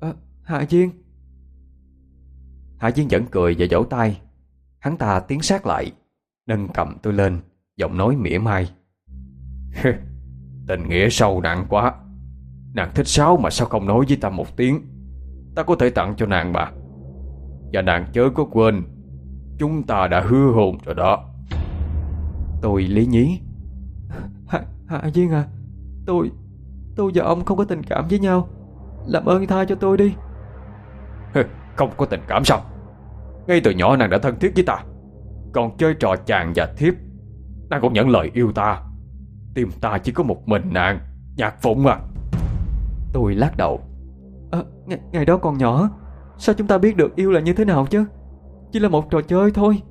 À, Hạ Duyên Hạ Duyên vẫn cười và vỗ tay. Hắn ta tiến sát lại Nâng cầm tôi lên Giọng nói mỉa mai. Tình nghĩa sâu nặng quá. Nàng thích sáo mà sao không nói với ta một tiếng? Ta có thể tặng cho nàng mà. Và nàng chớ có quên Chúng ta đã hứa hôn rồi đó. Tôi lý nhí. Hạ, Hạ Duyên à Tôi Tôi và ông không có tình cảm với nhau. Làm ơn tha cho tôi đi. Không có tình cảm sao Ngay từ nhỏ nàng đã thân thiết với ta. Còn chơi trò chàng và thiếp Nàng cũng nhận lời yêu ta. Tim ta chỉ có một mình nàng Nhạc phụng à. Tôi lắc đầu. À, ngày, ngày đó còn nhỏ Sao chúng ta biết được yêu là như thế nào chứ? Chỉ là một trò chơi thôi.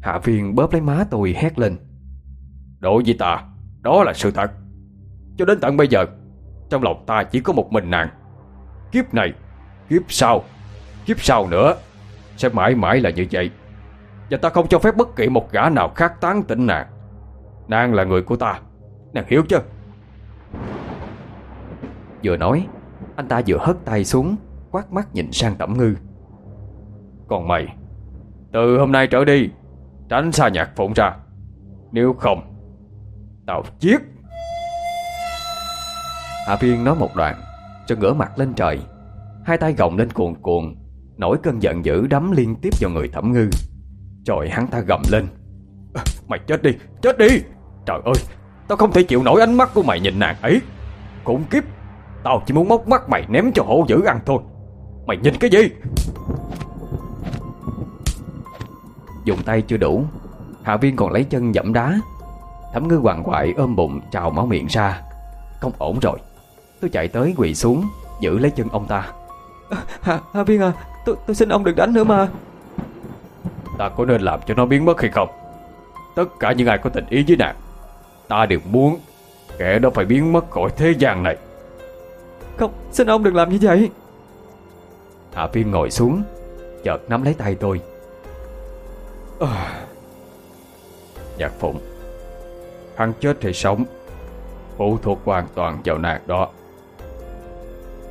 Hạ viên bóp lấy má tôi hét lên. Đối với ta Đó là sự thật. Cho đến tận bây giờ Trong lòng ta chỉ có một mình nàng. Kiếp này Kiếp sau Kiếp sau nữa, Sẽ mãi mãi là như vậy. Và ta không cho phép bất kỳ một gã nào khác tán tỉnh nàng. Nàng là người của ta. Nàng hiểu chưa? Vừa nói, Anh ta vừa hất tay xuống, Quát mắt nhìn sang Tẩm Ngư. Còn mày, Từ hôm nay trở đi, Tránh xa nhạc phụng ra. Nếu không, Tao giết. Hạ Viên nói một đoạn Rồi ngửa mặt lên trời. Hai tay gồng lên cuồn cuộn. Nổi cơn giận dữ đấm liên tiếp vào người thẩm ngư. Rồi hắn ta gầm lên. Mày chết đi, chết đi! Trời ơi, tao không thể chịu nổi ánh mắt của mày nhìn nàng ấy. Khủng kiếp Tao chỉ muốn móc mắt mày ném cho hổ dữ ăn thôi. Mày nhìn cái gì? Dùng tay chưa đủ Hạ viên còn lấy chân dẫm đá. Thẩm ngư hoàng hoại ôm bụng trào máu miệng ra. Không ổn rồi. Tôi chạy tới quỳ xuống Giữ lấy chân ông ta. Hạ, Hạ viên à tôi, tôi xin ông đừng đánh nữa mà. Ta có nên làm cho nó biến mất hay không? Tất cả những ai có tình ý với nàng Ta đều muốn Kẻ đó phải biến mất khỏi thế gian này. Không, xin ông đừng làm như vậy. Hạ viên ngồi xuống Chợt nắm lấy tay tôi. À. Nhạc Phụng Hắn chết hay sống Phụ thuộc hoàn toàn vào nàng đó.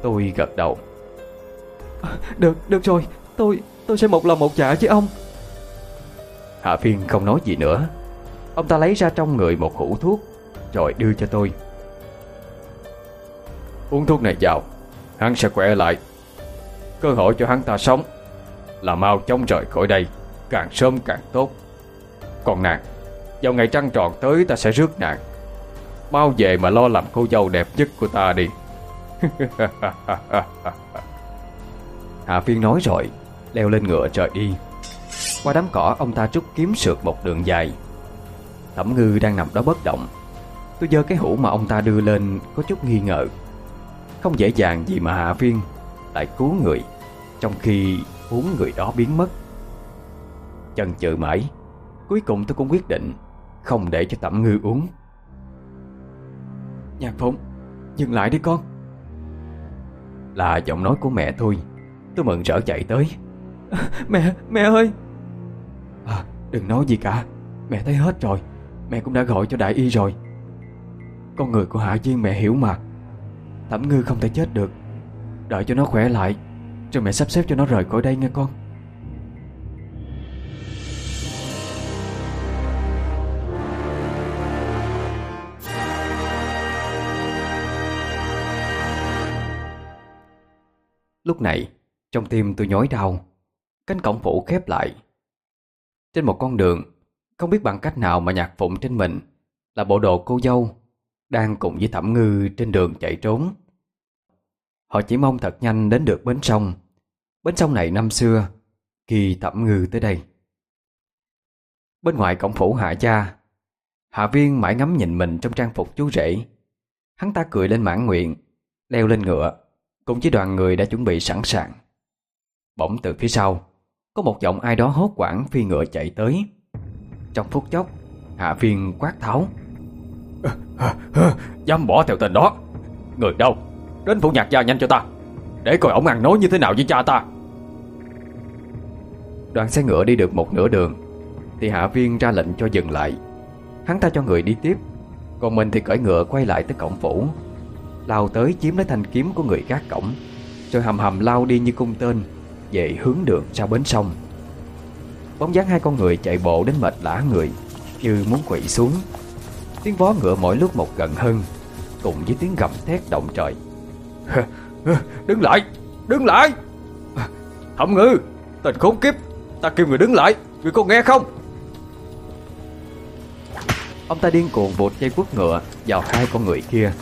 Tôi gật đầu được, được rồi. Tôi, tôi sẽ một lòng một dạ với ông. Hạ Phiên không nói gì nữa. Ông ta lấy ra trong người một hũ thuốc Rồi đưa cho tôi. Uống thuốc này vào Hắn sẽ khỏe lại. Cơ hội cho hắn ta sống Là mau chóng rời khỏi đây Càng sớm càng tốt. Còn nàng Vào ngày trăng tròn tới ta sẽ rước nàng. Mau về mà lo làm cô dâu đẹp nhất của ta đi. *laughs* Hạ Phiên nói rồi, Leo lên ngựa trời đi Qua đám cỏ, ông ta trút kiếm sượt một đường dài. Thẩm ngư đang nằm đó bất động. Tôi giơ cái hũ mà ông ta đưa lên, Có chút nghi ngờ. Không dễ dàng gì mà Hạ Phiên Lại cứu người, Trong khi uống người đó biến mất. Chần chừ mãi, Cuối cùng tôi cũng quyết định Không để cho Thẩm ngư uống. Nhạc Phụng, Dừng lại đi con. Là giọng nói của mẹ thôi Tôi mừng rỡ chạy tới. Mẹ, mẹ ơi. À, Đừng nói gì cả. Mẹ thấy hết rồi. Mẹ cũng đã gọi cho đại y rồi. Con người của Hạ Duyên mẹ hiểu mà. Thẩm ngư không thể chết được. Đợi cho nó khỏe lại Rồi mẹ sắp xếp cho nó rời khỏi đây nghe con. Lúc này trong tim tôi nhói đau, Cánh cổng phủ khép lại. Trên một con đường, Không biết bằng cách nào mà nhạc phụng trên mình Là bộ đồ cô dâu Đang cùng với thẩm ngư trên đường chạy trốn. Họ chỉ mong thật nhanh đến được bến sông. Bến sông này năm xưa, Khi thẩm ngư tới đây. Bên ngoài cổng phủ hạ cha Hạ viên mãi ngắm nhìn mình trong trang phục chú rể. Hắn ta cười lên mãn nguyện, Leo lên ngựa, Cùng với đoàn người đã chuẩn bị sẵn sàng. Bỗng từ phía sau. Có một giọng ai đó hốt quảng phi ngựa chạy tới. Trong phút chốc, Hạ viên quát tháo. *laughs* Dám bỏ theo tên đó. Người đâu? Đến phủ nhạc gia nhanh cho ta. Để coi ổng ăn nói như thế nào với cha ta. Đoàn xe ngựa đi được một nửa đường, Thì hạ viên ra lệnh cho dừng lại. Hắn ta cho người đi tiếp. Còn mình thì cởi ngựa quay lại tới cổng phủ. Lao tới chiếm lấy thanh kiếm của người gác cổng, Rồi hầm hầm lao đi như cung tên. Về hướng đường ra bến sông. Bóng dáng hai con người chạy bộ đến mệt lã người, Như muốn quỵ xuống. Tiếng vó ngựa mỗi lúc một gần hơn, Cùng với tiếng gầm thét động trời. *laughs* Đứng lại Đứng lại! Thẩm ngư, Tên khốn kiếp, Ta kêu người đứng lại, Người có nghe không? Ông ta điên cuồng vụt dây quất ngựa Vào hai con người kia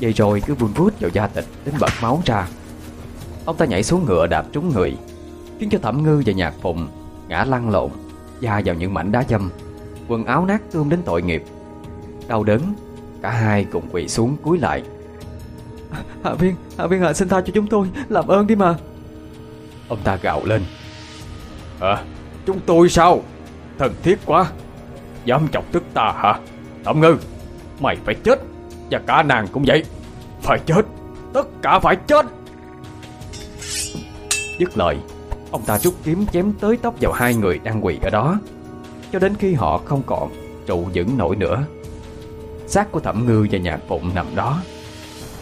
Vậy rồi cứ vun vút vào da thịt Đến bật máu ra. Ông ta nhảy xuống ngựa đạp trúng người Khiến cho thẩm ngư và nhạc phụng Ngã lăn lộn Da vào những mảnh đá dâm Quần áo nát tươm đến tội nghiệp. Đau đớn Cả hai cùng quỳ xuống cúi lại. Hạ viên, Hạ viên à xin tha cho chúng tôi Làm ơn đi mà. Ông ta gào lên. À chúng tôi sao? Thần thiết quá. Dám chọc tức ta hả? Thẩm ngư Mày phải chết Và cả nàng cũng vậy. Phải chết Tất cả phải chết Dứt lời. Ông ta rút kiếm chém tới tóc vào hai người đang quỳ ở đó. Cho đến khi họ không còn trụ vững nổi nữa, xác của thẩm ngư và nhạc phụng nằm đó.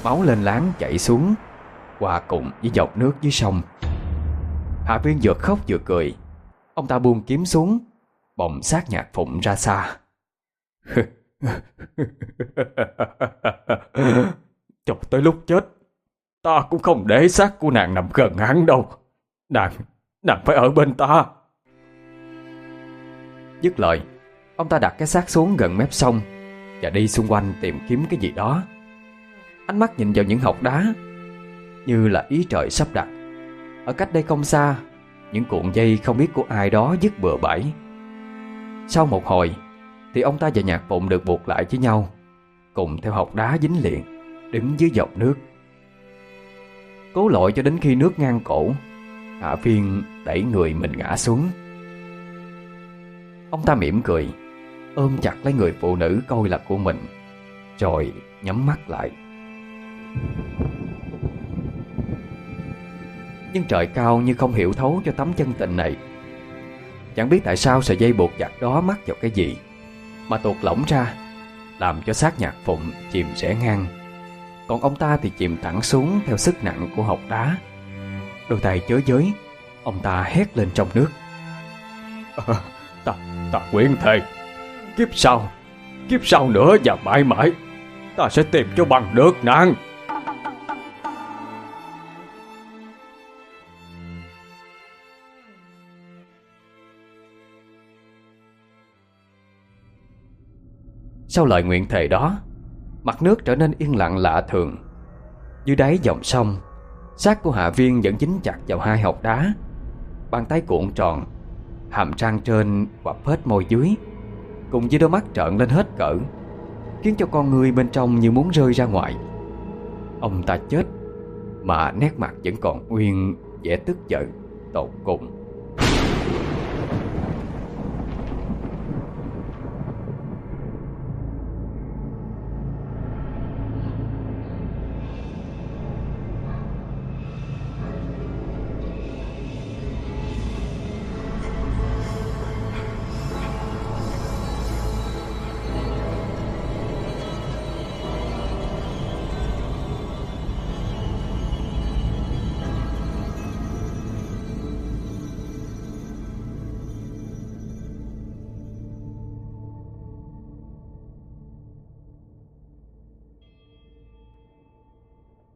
Máu lên láng chảy xuống, Hòa cùng với dọc nước dưới sông. Hạ viên vừa khóc vừa cười. Ông ta buông kiếm xuống, Bồng xác nhạc phụng ra xa. *laughs* Chọc tới lúc chết, Ta cũng không để xác của nàng nằm gần hắn đâu. Nàng, nàng phải ở bên ta. Dứt lời Ông ta đặt cái xác xuống gần mép sông Và đi xung quanh tìm kiếm cái gì đó. Ánh mắt nhìn vào những hộc đá Như là ý trời sắp đặt. Ở cách đây không xa Những cuộn dây không biết của ai đó dứt bừa bãi. Sau một hồi Thì ông ta và nhạc phụng được buộc lại với nhau Cùng theo hộc đá dính liền Đứng dưới dòng nước. Cố lội cho đến khi nước ngang cổ Hạ Phiên đẩy người mình ngã xuống. Ông ta mỉm cười, Ôm chặt lấy người phụ nữ coi là của mình, Rồi nhắm mắt lại. Nhưng trời cao như không hiểu thấu cho tấm chân tình này. Chẳng biết tại sao sợi dây buộc chặt đó mắc vào cái gì, Mà tuột lỏng ra, Làm cho xác nhạc phụng chìm rẽ ngang. Còn ông ta thì chìm thẳng xuống theo sức nặng của hộc đá. Đôi tay chới giới Ông ta hét lên trong nước. À, *laughs* Ta, ta nguyện thề Kiếp sau Kiếp sau nữa và mãi mãi Ta sẽ tìm cho bằng được nàng. Sau lời nguyện thề đó Mặt nước trở nên yên lặng lạ thường. Dưới đáy dòng sông xác của Hạ Viên vẫn dính chặt vào hai hộc đá. Bàn tay cuộn tròn, Hàm răng trên quặp hết môi dưới, Cùng với đôi mắt trợn lên hết cỡ, Khiến cho con người bên trong như muốn rơi ra ngoài. Ông ta chết, Mà nét mặt vẫn còn nguyên vẻ tức giận, Tột cùng.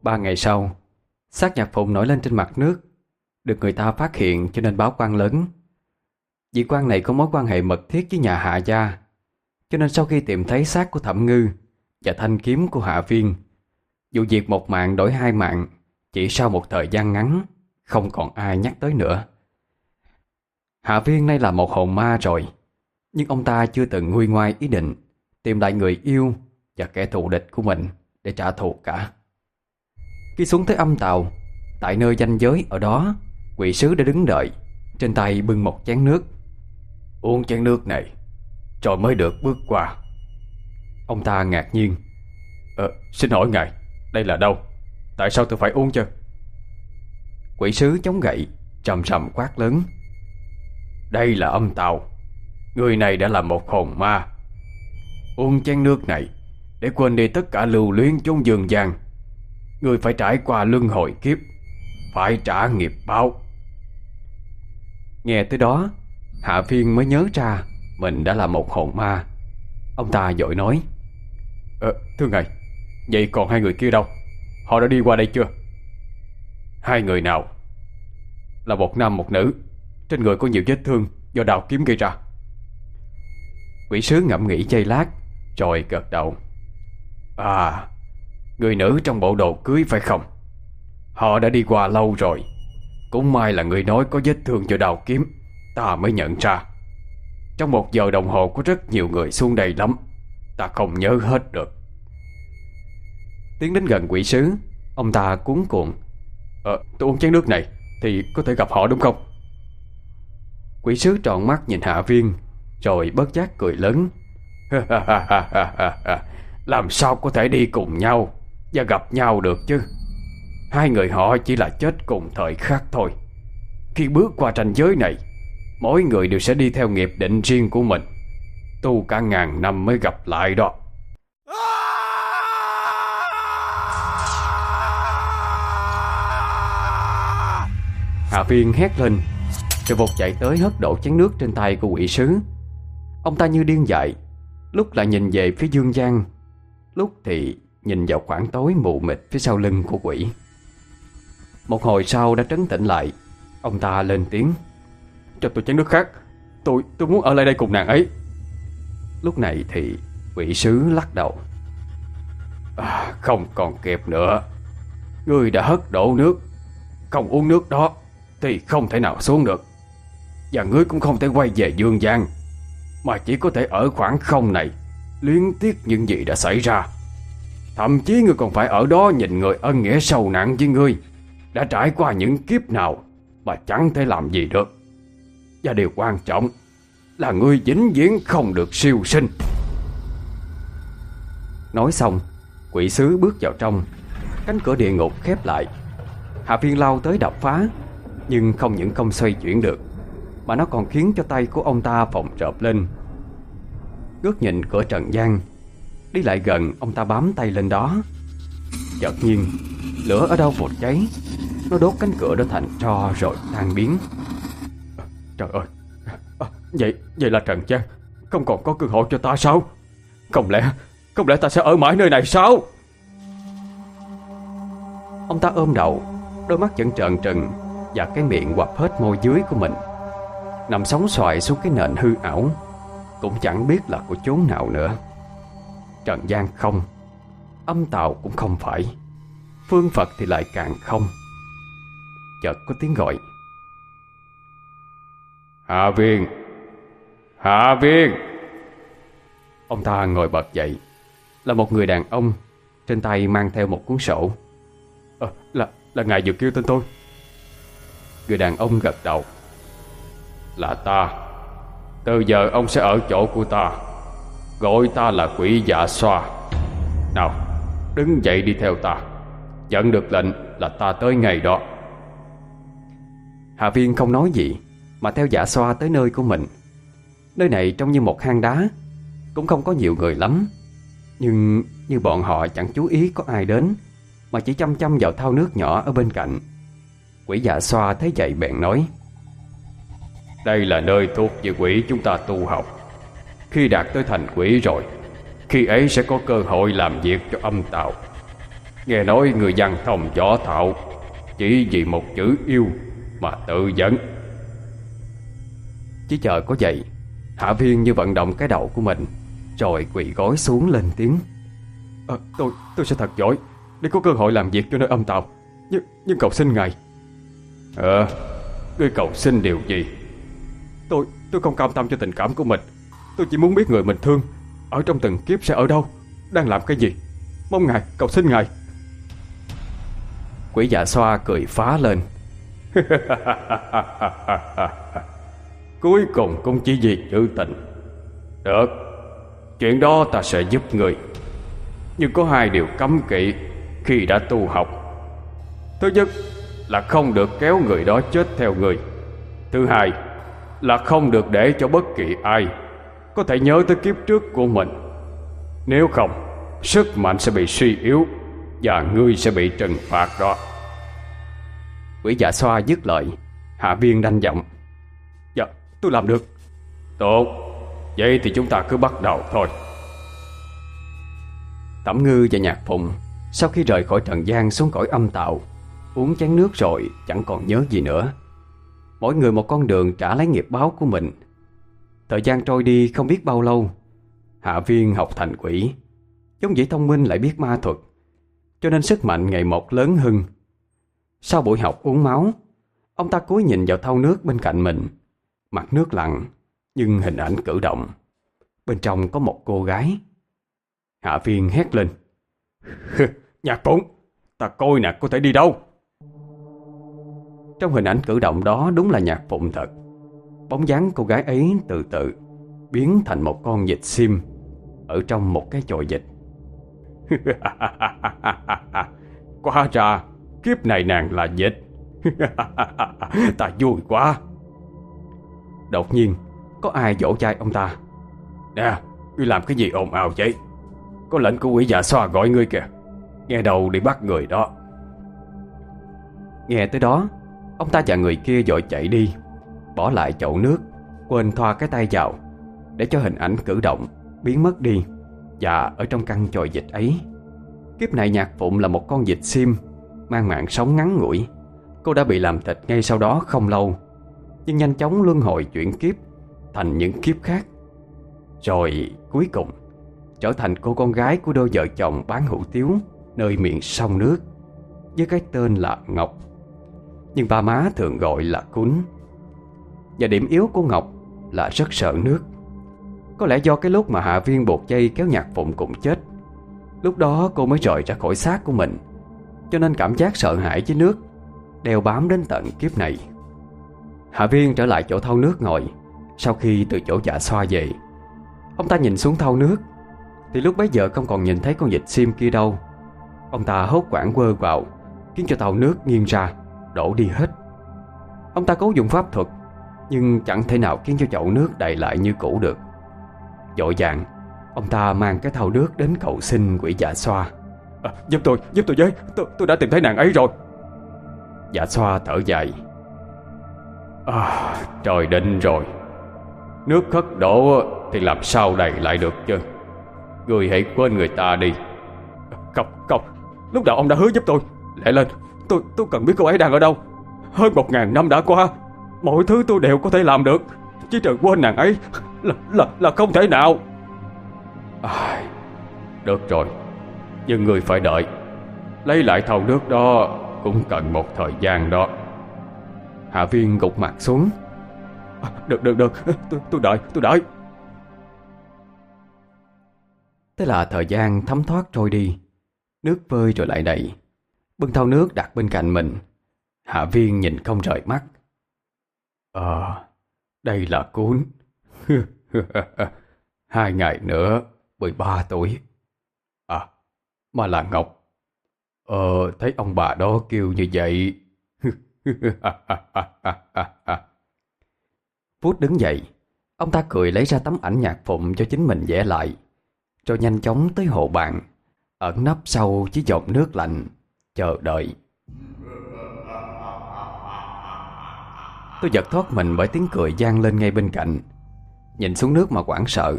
Ba ngày sau, xác nhạc phụng nổi lên trên mặt nước. Được người ta phát hiện cho nên báo quan lớn. Vị quan này có mối quan hệ mật thiết với nhà hạ gia, Cho nên sau khi tìm thấy xác của thẩm ngư Và thanh kiếm của hạ viên, Vụ việc một mạng đổi hai mạng Chỉ sau một thời gian ngắn, Không còn ai nhắc tới nữa. Hạ viên nay là một hồn ma rồi, Nhưng ông ta chưa từng nguôi ngoai ý định Tìm lại người yêu Và kẻ thù địch của mình Để trả thù cả khi xuống tới âm tàu Tại nơi danh giới ở đó Quỷ sứ đã đứng đợi Trên tay bưng một chén nước. Uống chén nước này Rồi mới được bước qua. Ông ta ngạc nhiên. Ờ, xin hỏi ngài Đây là đâu? Tại sao tôi phải uống chứ? Quỷ sứ chống gậy Trầm trầm quát lớn. Đây là âm tàu. Người này đã là một hồn ma. Uống chén nước này Để quên đi tất cả lưu luyến chốn dương gian. Người phải trải qua luân hồi kiếp Phải trả nghiệp báo. Nghe tới đó Hạ Phiên mới nhớ ra Mình đã là một hồn ma. Ông ta dội nói Ờ, thưa ngài Vậy còn hai người kia đâu? Họ đã đi qua đây chưa? Hai người nào? Là một nam một nữ. Trên người có nhiều vết thương do đào kiếm gây ra. Quỷ sứ ngẫm nghĩ giây lát Rồi gật đầu. À Người nữ trong bộ đồ cưới phải không? Họ đã đi qua lâu rồi. Cũng may là người nói có vết thương cho đào kiếm. Ta mới nhận ra. Trong một giờ đồng hồ có rất nhiều người xuống đây lắm. Ta không nhớ hết được. Tiến đến gần quỷ sứ, Ông ta cuốn cuộn Ờ tôi uống chén nước này, Thì có thể gặp họ đúng không? Quỷ sứ tròn mắt nhìn Hạ Viên, Rồi bất giác cười lớn. *laughs* Làm sao có thể đi cùng nhau? Và gặp nhau được chứ. Hai người họ chỉ là chết cùng thời khắc thôi. Khi bước qua ranh giới này, Mỗi người đều sẽ đi theo nghiệp định riêng của mình. Tu cả ngàn năm mới gặp lại đó. Hạ Viên hét lên, Rồi vột chạy tới hất đổ chén nước trên tay của quỷ sứ. Ông ta như điên dại, Lúc lại nhìn về phía Dương Giang, Lúc thì nhìn vào khoảng tối mù mịt phía sau lưng của quỷ. Một hồi sau đã trấn tĩnh lại Ông ta lên tiếng. Cho tôi chén nước khác Tôi tôi muốn ở lại đây cùng nàng ấy. Lúc này thì quỷ sứ lắc đầu. À, Không còn kịp nữa. Ngươi đã hất đổ nước Không uống nước đó Thì không thể nào xuống được. Và ngươi cũng không thể quay về dương gian Mà chỉ có thể ở khoảng không này Luyến tiếc những gì đã xảy ra. Thậm chí ngươi còn phải ở đó nhìn người ân nghĩa sâu nặng với ngươi. Đã trải qua những kiếp nào Mà chẳng thể làm gì được. Và điều quan trọng Là ngươi vĩnh viễn không được siêu sinh. Nói xong, Quỷ sứ bước vào trong. Cánh cửa địa ngục khép lại. Hạ viên lao tới đập phá, Nhưng không những không xoay chuyển được, Mà nó còn khiến cho tay của ông ta phồng trợp lên. Ngước nhìn cửa trần gian Đi lại gần ông ta bám tay lên đó. Chợt nhiên Lửa ở đâu vụt cháy? Nó đốt cánh cửa đó thành tro rồi tan biến. Trời ơi! À, Vậy vậy là Trần chăng? Không còn có cơ hội cho ta sao? Không lẽ Không lẽ ta sẽ ở mãi nơi này sao? Ông ta ôm đầu Đôi mắt vẫn trợn trừng Và cái miệng quặp hết môi dưới của mình. Nằm sóng xoài xuống cái nền hư ảo. Cũng chẳng biết là của chốn nào nữa. Trần gian không? Âm tạo cũng không phải. Phương Phật thì lại càng không. Chợt có tiếng gọi. Hạ viên! Hạ viên! Ông ta ngồi bật dậy. Là một người đàn ông Trên tay mang theo một cuốn sổ. À, Là là ngài vừa kêu tên tôi. Người đàn ông gật đầu. Là ta. Từ giờ ông sẽ ở chỗ của ta. Gọi ta là quỷ dạ xoa. Nào, Đứng dậy đi theo ta. Nhận được lệnh là ta tới ngày đó. Hạ viên không nói gì, Mà theo dạ xoa tới nơi của mình. Nơi này trông như một hang đá, Cũng không có nhiều người lắm. Nhưng như bọn họ chẳng chú ý có ai đến, Mà chỉ chăm chăm vào thao nước nhỏ ở bên cạnh. Quỷ dạ xoa thấy vậy bèn nói, Đây là nơi thuộc về quỷ chúng ta tu học. Khi đạt tới thành quỷ rồi Khi ấy sẽ có cơ hội làm việc cho âm tạo Nghe nói người văn thông võ thạo Chỉ vì một chữ yêu mà tự dẫn. Chỉ chờ có vậy Hạ viên như vận động cái đầu của mình Rồi quỳ gối xuống lên tiếng. À, Tôi tôi sẽ thật giỏi Để có cơ hội làm việc cho nơi âm tạo Nhưng, nhưng cầu xin ngài. Ờ Ngươi cầu xin điều gì? Tôi tôi không cam tâm cho tình cảm của mình Tôi chỉ muốn biết người mình thương Ở trong từng kiếp sẽ ở đâu Đang làm cái gì. Mong ngài cầu xin ngài. Quỷ dạ xoa cười phá lên. *laughs* Cuối cùng cũng chỉ vì chữ tình. Được Chuyện đó ta sẽ giúp người. Nhưng có hai điều cấm kỵ Khi đã tu học. Thứ nhất là không được kéo người đó chết theo người. Thứ hai là không được để cho bất kỳ ai có thể nhớ tới kiếp trước của mình. Nếu không, Sức mạnh sẽ bị suy yếu Và ngươi sẽ bị trừng phạt đó. Quỷ dạ xoa dứt lời, Hạ viên đanh giọng. Dạ tôi làm được. Tốt. Vậy thì chúng ta cứ bắt đầu thôi. Tẩm ngư và nhạc phụng, Sau khi rời khỏi trần gian xuống cõi âm tạo Uống chén nước rồi chẳng còn nhớ gì nữa. Mỗi người một con đường trả lấy nghiệp báo của mình Thời gian trôi đi không biết bao lâu. Hạ viên học thành quỷ. Giống dĩ thông minh lại biết ma thuật. Cho nên sức mạnh ngày một lớn hơn. Sau buổi học uống máu, Ông ta cúi nhìn vào thau nước bên cạnh mình. Mặt nước lặng, Nhưng hình ảnh cử động. Bên trong có một cô gái. Hạ viên hét lên. *laughs* Nhạc phụng Ta coi nè, có thể đi đâu? Trong hình ảnh cử động đó đúng là nhạc phụng thật. Bóng dáng cô gái ấy từ từ Biến thành một con dịch sim Ở trong một cái chòi dịch. *laughs* Quá ra Kiếp này nàng là dịch, *laughs* Ta vui quá. Đột nhiên Có ai vỗ chai ông ta? Nè Ngươi làm cái gì ồn ào vậy? Có lệnh của quỷ dạ xoa gọi ngươi kìa. Nghe đầu đi bắt người đó. Nghe tới đó Ông ta và người kia dội chạy đi. Bỏ lại chậu nước, Quên thoa cái tay vào, Để cho hình ảnh cử động Biến mất đi. Và ở trong căn chòi dịch ấy, Kiếp này nhạc phụng là một con dịch sim Mang mạng sống ngắn ngủi. Cô đã bị làm thịt ngay sau đó không lâu, Nhưng nhanh chóng luân hồi chuyển kiếp Thành những kiếp khác. Rồi cuối cùng, Trở thành cô con gái của đôi vợ chồng bán hủ tiếu Nơi miệng sông nước, Với cái tên là Ngọc. Nhưng ba má thường gọi là Cún. Và điểm yếu của Ngọc Là rất sợ nước. Có lẽ do cái lúc mà Hạ Viên buộc dây kéo nhạc phụng cũng chết, Lúc đó cô mới rời ra khỏi xác của mình. Cho nên cảm giác sợ hãi với nước Đeo bám đến tận kiếp này. Hạ Viên trở lại chỗ thau nước ngồi, Sau khi từ chỗ dạ xoa về. Ông ta nhìn xuống thau nước, Thì lúc bấy giờ không còn nhìn thấy con vịt sim kia đâu. Ông ta hốt quảng quơ vào, Khiến cho thau nước nghiêng ra, Đổ đi hết. Ông ta cố dùng pháp thuật nhưng chẳng thể nào khiến cho chậu nước đầy lại như cũ được. Dội vàng Ông ta mang cái thau nước đến cầu xin quỷ dạ xoa. À, Giúp tôi, giúp tôi với tôi, tôi đã tìm thấy nàng ấy rồi. Dạ xoa thở dài. À, Trời định rồi. Nước khất đổ thì làm sao đầy lại được chứ? Người hãy quên người ta đi. Không, không. Lúc nào ông đã hứa giúp tôi Lẹ lên, tôi tôi cần biết cô ấy đang ở đâu. Hơn một ngàn năm đã qua Mọi thứ tôi đều có thể làm được. Chỉ trừ quên nàng ấy Là, là, là không thể nào. À, Được rồi. Nhưng người phải đợi. Lấy lại thau nước đó Cũng cần một thời gian đó. Hạ viên gục mặt xuống. À, Được được được. Tôi, tôi đợi tôi đợi. Thế là thời gian thấm thoát trôi đi. Nước vơi rồi lại đầy. Bưng thau nước đặt bên cạnh mình. Hạ viên nhìn không rời mắt Ờ Đây là cuốn. *laughs* Hai ngày nữa 13 tuổi. À Mà là Ngọc. Ờ thấy ông bà đó kêu như vậy. *laughs* Phút đứng dậy, Ông ta cười lấy ra tấm ảnh nhạc phụng cho chính mình vẽ lại, Rồi nhanh chóng tới hộ bạn Ẩn nấp sau chiếc dòng nước lạnh, Chờ đợi. Tôi giật thoát mình bởi tiếng cười gian lên ngay bên cạnh. Nhìn xuống nước mà quảng sợ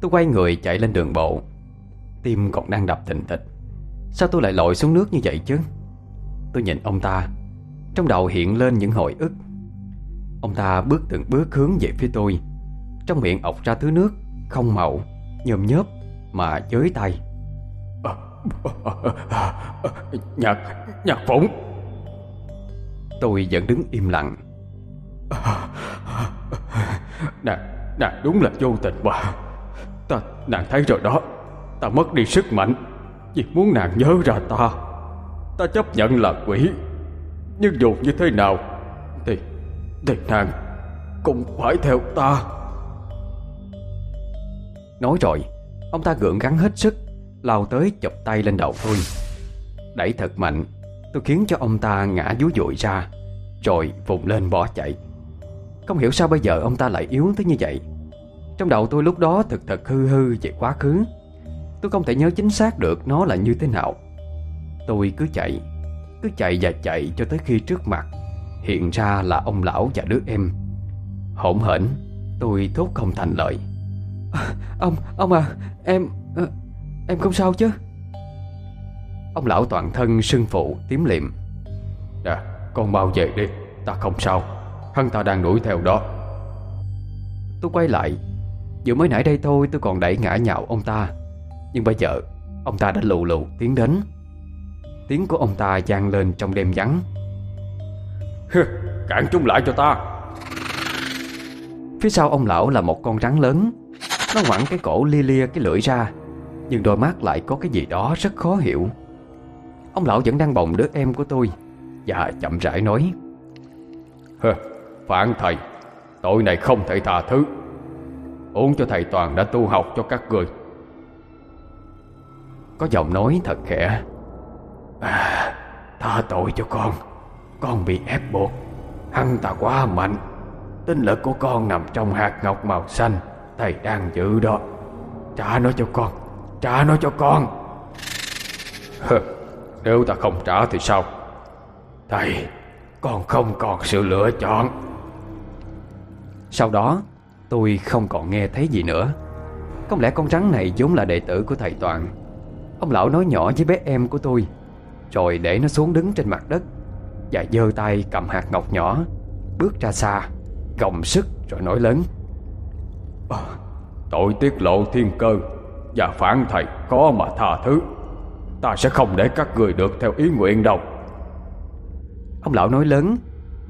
Tôi quay người chạy lên đường bộ. Tim còn đang đập thình thịch Sao tôi lại lội xuống nước như vậy chứ? Tôi nhìn ông ta Trong đầu hiện lên những hồi ức. Ông ta bước từng bước hướng về phía tôi. Trong miệng ọc ra thứ nước Không màu, nhôm nhớp Mà chới tay. Nhạc, nhạc phụng. Tôi vẫn đứng im lặng *laughs* Nàng, nàng đúng là vô tình quá. Ta, nàng thấy rồi đó. Ta mất đi sức mạnh. Vì muốn nàng nhớ ra ta. Ta chấp nhận là quỷ. Nhưng dù như thế nào Thì, thì nàng Cũng phải theo ta. Nói rồi Ông ta gượng gắn hết sức lao tới chụp tay lên đầu tôi. Đẩy thật mạnh Tôi khiến cho ông ta ngã dúi dụi ra Rồi vùng lên bỏ chạy không hiểu sao bây giờ ông ta lại yếu tới như vậy. Trong đầu tôi lúc đó thực thật hư hư về quá khứ. Tôi không thể nhớ chính xác được nó là như thế nào. Tôi cứ chạy Cứ chạy và chạy cho tới khi trước mặt Hiện ra là ông lão và đứa em. Hỗn hển Tôi thốt không thành lời. À, *laughs* Ông, ông à Em, à, Em không sao chứ? Ông lão toàn thân sưng phụ tím liệm Nè con mau về đi Ta không sao. Hắn ta đang đuổi theo đó. Tôi quay lại. Vừa mới nãy đây thôi tôi còn đẩy ngã nhạo ông ta. Nhưng bây giờ Ông ta đã lù lù tiến đến. Tiếng của ông ta vang lên trong đêm vắng. Cản chúng lại cho ta. Phía sau ông lão là một con rắn lớn. Nó ngoẳng cái cổ lia lia cái lưỡi ra nhưng đôi mắt lại có cái gì đó rất khó hiểu. Ông lão vẫn đang bồng đứa em của tôi. Và chậm rãi nói Hơ, Phản thầy. Tội này không thể tha thứ. Uống cho thầy Toàn đã tu học cho các người. Có giọng nói thật khẽ. À, Tha tội cho con. Con bị ép buộc. Hắn ta quá mạnh. Tinh lực của con nằm trong hạt ngọc màu xanh Thầy đang giữ đó. Trả nó cho con. Trả nó cho con. Nếu ta không trả thì sao? Thầy Con không còn sự lựa chọn Sau đó Tôi không còn nghe thấy gì nữa. Không lẽ con rắn này vốn là đệ tử của thầy Toàn. Ông lão nói nhỏ với bé em của tôi Rồi để nó xuống đứng trên mặt đất Và giơ tay cầm hạt ngọc nhỏ Bước ra xa Gồng sức rồi nói lớn. À, Tội tiết lộ thiên cơ Và phản thầy có mà tha thứ. Ta sẽ không để các người được theo ý nguyện đâu. Ông lão nói lớn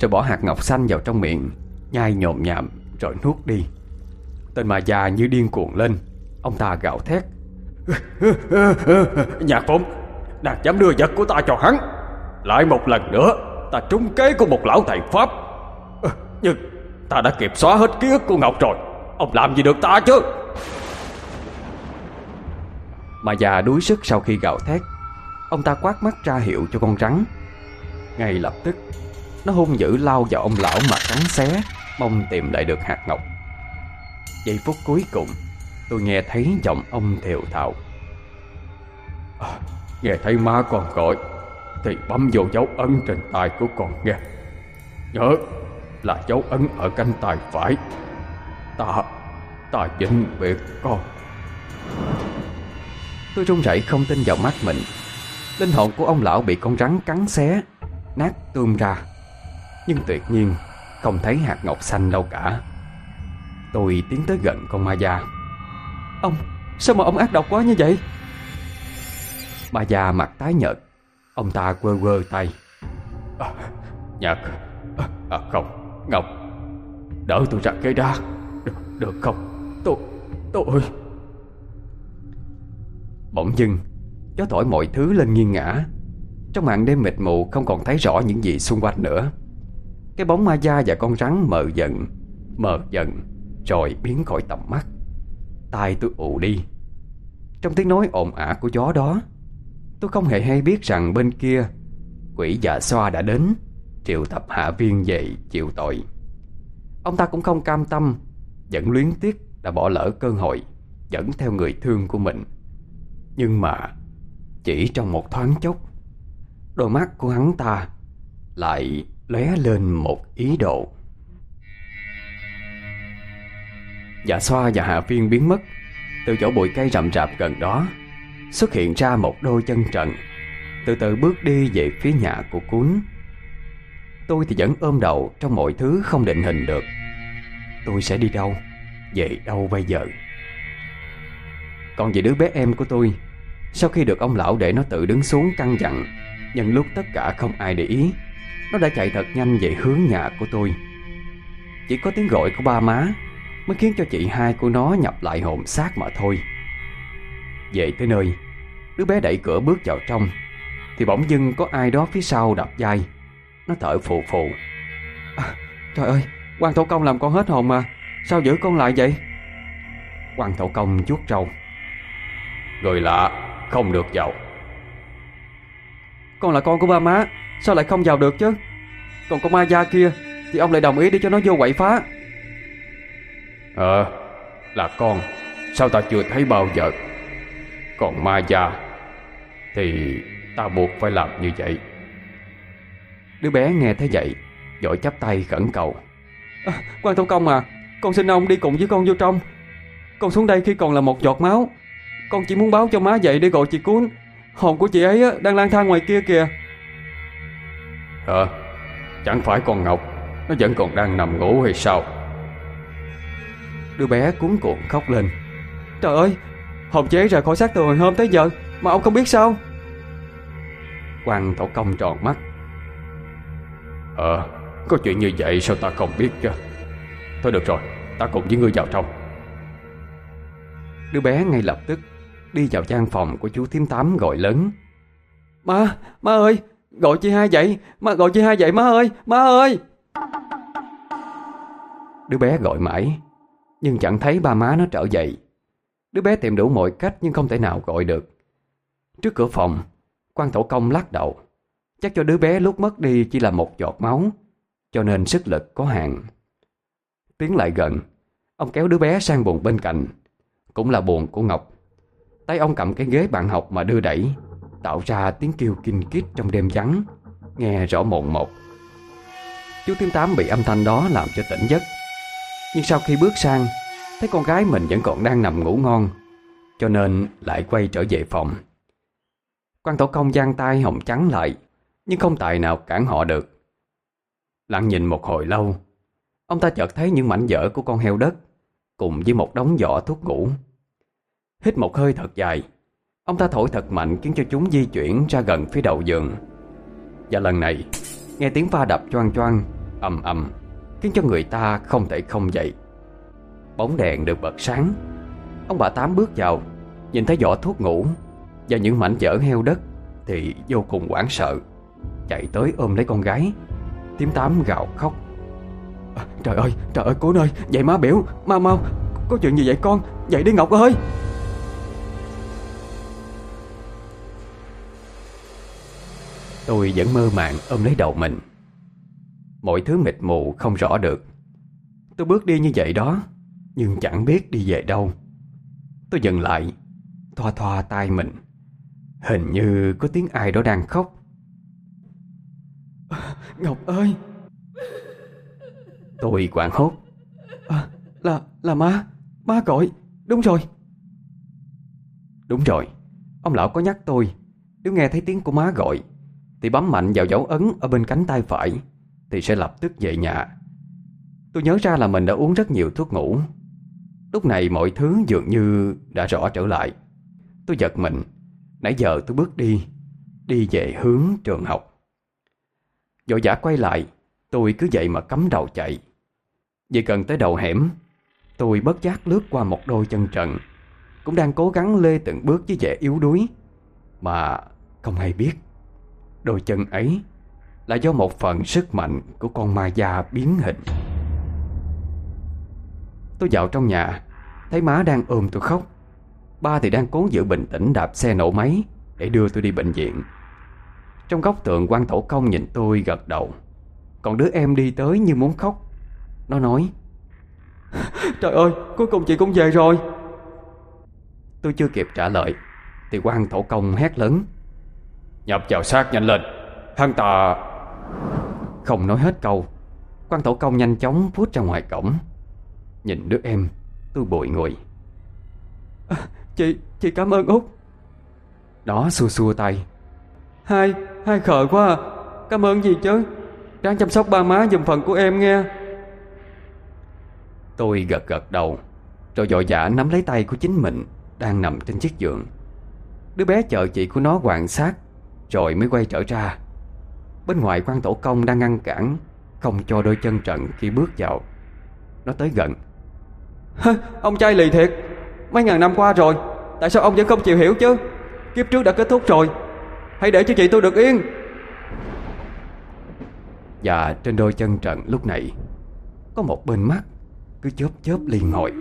Rồi bỏ hạt ngọc xanh vào trong miệng Nhai nhộm nhạm rồi nuốt đi. Tên mà già như điên cuồng lên, Ông ta gạo thét. *laughs* Nhạc Phụng Nàng dám đưa vật của ta cho hắn. Lại một lần nữa, Ta trúng kế của một lão thầy Pháp. *laughs* Nhưng ta đã kịp xóa hết ký ức của Ngọc rồi. Ông làm gì được ta chứ? Mà già đuối sức sau khi gạo thét, Ông ta quát mắt ra hiệu cho con rắn. Ngay lập tức, Nó hung dữ lao vào ông lão mà cắn xé. Mong tìm lại được hạt ngọc. Giây phút cuối cùng Tôi nghe thấy giọng ông thều thào. À, Nghe thấy má con gọi Thì bấm vô dấu ấn trên tay của con nghe. Nhớ là dấu ấn ở cánh tay phải. Ta, ta vĩnh biệt con. Tôi run rẩy không tin vào mắt mình. Linh hồn của ông lão bị con rắn cắn xé Nát tươm ra. Nhưng tuyệt nhiên không thấy hạt ngọc xanh đâu cả. Tôi tiến tới gần con ma già Ông, sao mà ông ác độc quá như vậy? Ma già mặt tái nhợt. Ông ta quơ quơ tay. À, Nhạc à, Không, Ngọc. Đỡ tôi ra cây đá. Được, được không? Tôi, tôi. Bỗng dưng Gió thổi mọi thứ lên nghiêng ngã Trong màn đêm mịt mù không còn thấy rõ những gì xung quanh nữa. Cái bóng ma da và con rắn mờ dần Mờ dần, Rồi biến khỏi tầm mắt. Tai tôi ù đi. Trong tiếng nói ồn ả của gió đó, Tôi không hề hay biết rằng bên kia Quỷ già xoa đã đến, Triệu tập hạ viên về chịu tội. Ông ta cũng không cam tâm, Vẫn luyến tiếc đã bỏ lỡ cơ hội, Dẫn theo người thương của mình. Nhưng mà Chỉ trong một thoáng chốc, Đôi mắt của hắn ta Lại lóe lên một ý đồ. Dạ xoa và hạ viên biến mất. Từ chỗ bụi cây rậm rạp gần đó, Xuất hiện ra một đôi chân trần. Từ từ bước đi về phía nhà của cuốn. Tôi thì vẫn ôm đầu trong mọi thứ không định hình được. Tôi sẽ đi đâu? Về đâu bây giờ? Còn về đứa bé em của tôi, Sau khi được ông lão để nó tự đứng xuống căng dặn Nhân lúc tất cả không ai để ý nó đã chạy thật nhanh về hướng nhà của tôi. Chỉ có tiếng gọi của ba má Mới khiến cho chị hai của nó nhập lại hồn xác mà thôi. Về tới nơi Đứa bé đẩy cửa bước vào trong Thì bỗng dưng có ai đó phía sau đập vai. Nó thở phù phù. À, Trời ơi quan thổ công làm con hết hồn mà Sao giữ con lại vậy? Quan thổ công chuốt trâu Người lạ không được vào. Con là con của ba má. Sao lại không vào được chứ? Còn con ma gia kia Thì ông lại đồng ý để cho nó vô quậy phá. Ờ Là con Sao ta chưa thấy bao giờ? Còn ma gia Thì ta buộc phải làm như vậy. Đứa bé nghe thấy vậy Vội chắp tay khẩn cầu. À, quan thủ công à Con xin ông đi cùng với con vô trong. Con xuống đây khi còn là một giọt máu. Con chỉ muốn báo cho má dậy để gọi chị cuốn Hồn của chị ấy đang lang thang ngoài kia kìa Ờ Chẳng phải con Ngọc Nó vẫn còn đang nằm ngủ hay sao? Đứa bé cuốn cuộn khóc lên. Trời ơi Hồn chế rời khỏi xác từ hồi hôm tới giờ Mà ông không biết sao? Quan tổ công tròn mắt. Ờ Có chuyện như vậy sao ta không biết chứ? Thôi được rồi Ta cùng với ngươi vào trong. Đứa bé ngay lập tức Đi vào gian phòng của chú thím tám gọi lớn. Má, má ơi Gọi chị hai dậy Má gọi chị hai dậy má ơi, má ơi! Đứa bé gọi mãi Nhưng chẳng thấy ba má nó trở dậy. Đứa bé tìm đủ mọi cách nhưng không thể nào gọi được. Trước cửa phòng quan tổ công lắc đầu. Chắc cho đứa bé lúc mất đi chỉ là một giọt máu Cho nên sức lực có hạn. Tiến lại gần Ông kéo đứa bé sang buồng bên cạnh. Cũng là buồng của Ngọc. Tay ông cầm cái ghế bạn học mà đưa đẩy. Tạo ra tiếng kêu kinh kít trong đêm vắng. Nghe rõ mồn một. Chú Tiếm Tám bị âm thanh đó làm cho tỉnh giấc. Nhưng sau khi bước sang, Thấy con gái mình vẫn còn đang nằm ngủ ngon, Cho nên lại quay trở về phòng. Quan tổ công giang tay hồng trắng lại, Nhưng không tài nào cản họ được. Lặng nhìn một hồi lâu, Ông ta chợt thấy những mảnh vỡ của con heo đất Cùng với một đống vỏ thuốc ngủ. Hít một hơi thật dài Ông ta thổi thật mạnh khiến cho chúng di chuyển ra gần phía đầu giường. Và lần này Nghe tiếng va đập choang choang ầm ầm Khiến cho người ta không thể không dậy. Bóng đèn được bật sáng. Ông bà Tám bước vào Nhìn thấy vỏ thuốc ngủ Và những mảnh vỡ heo đất Thì vô cùng hoảng sợ Chạy tới ôm lấy con gái. Tím Tám gào khóc. À, Trời ơi, trời ơi cố ơi Dậy má biểu, mau mau Có chuyện gì vậy con, dậy đi Ngọc ơi! Tôi vẫn mơ màng ôm lấy đầu mình. Mọi thứ mịt mù không rõ được. Tôi bước đi như vậy đó Nhưng chẳng biết đi về đâu. Tôi dừng lại Thoa thoa tay mình. Hình như có tiếng ai đó đang khóc. Ngọc ơi! Tôi quảng hốt. À, Là là má Má gọi. Đúng rồi. Đúng rồi. Ông lão có nhắc tôi. Nếu nghe thấy tiếng của má gọi thì bấm mạnh vào dấu ấn ở bên cánh tay phải, Thì sẽ lập tức về nhà. Tôi nhớ ra là mình đã uống rất nhiều thuốc ngủ. Lúc này mọi thứ dường như đã rõ trở lại. Tôi giật mình. Nãy giờ tôi bước đi Đi về hướng trường học. Dội giả quay lại, Tôi cứ vậy mà cắm đầu chạy. Vì gần tới đầu hẻm, Tôi bất giác lướt qua một đôi chân trần, Cũng đang cố gắng lê từng bước với vẻ yếu đuối Mà không hay biết. Đôi chân ấy Là do một phần sức mạnh Của con ma già biến hình. Tôi vào trong nhà, Thấy má đang ôm tôi khóc. Ba thì đang cố giữ bình tĩnh đạp xe nổ máy Để đưa tôi đi bệnh viện. Trong góc tượng quan thổ công nhìn tôi gật đầu. Còn đứa em đi tới như muốn khóc. Nó nói, *laughs* Trời ơi, cuối cùng chị cũng về rồi. Tôi chưa kịp trả lời, Thì quan thổ công hét lớn Nhập vào xác nhanh lên. Hắn ta Không nói hết câu. Quan thổ công nhanh chóng phút ra ngoài cổng. Nhìn đứa em Tôi bội ngồi. À, Chị, chị cảm ơn Út. Đó xua xua tay. Hai, hai khờ quá à. Cảm ơn gì chứ? Đang chăm sóc ba má dùm phần của em nghe. Tôi gật gật đầu Rồi dội dã nắm lấy tay của chính mình Đang nằm trên chiếc giường. Đứa bé chờ chị của nó quan sát Rồi mới quay trở ra. Bên ngoài quan tổ công đang ngăn cản Không cho đôi chân trận khi bước vào. Nó tới gần. Ông trai lì thiệt. Mấy ngàn năm qua rồi Tại sao ông vẫn không chịu hiểu chứ? Kiếp trước đã kết thúc rồi. Hãy để cho chị tôi được yên. Và trên đôi chân trận lúc này Có một bên mắt Cứ chớp chớp liên hồi.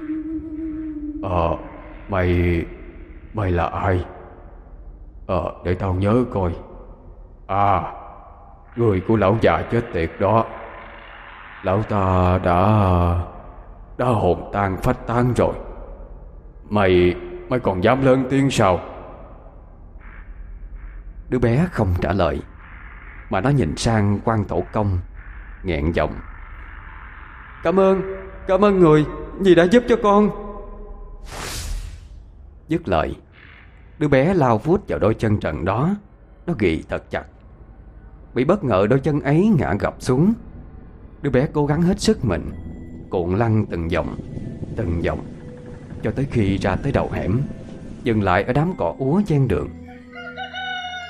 Ờ Mày Mày là ai Ờ để tao nhớ coi. À Người của lão già chết tiệt đó. Lão ta đã đã hồn tan phách tán rồi. Mày Mày còn dám lớn tiếng sao? Đứa bé không trả lời Mà nó nhìn sang quan tổ công nghẹn giọng. Cảm ơn Cảm ơn người Vì đã giúp cho con. Dứt lời Đứa bé lao vút vào đôi chân trần đó. Nó ghi thật chặt. Bị bất ngờ đôi chân ấy ngã gập xuống. Đứa bé cố gắng hết sức mình. Cuộn lăn từng vòng Từng vòng, Cho tới khi ra tới đầu hẻm. Dừng lại ở đám cỏ úa ven đường.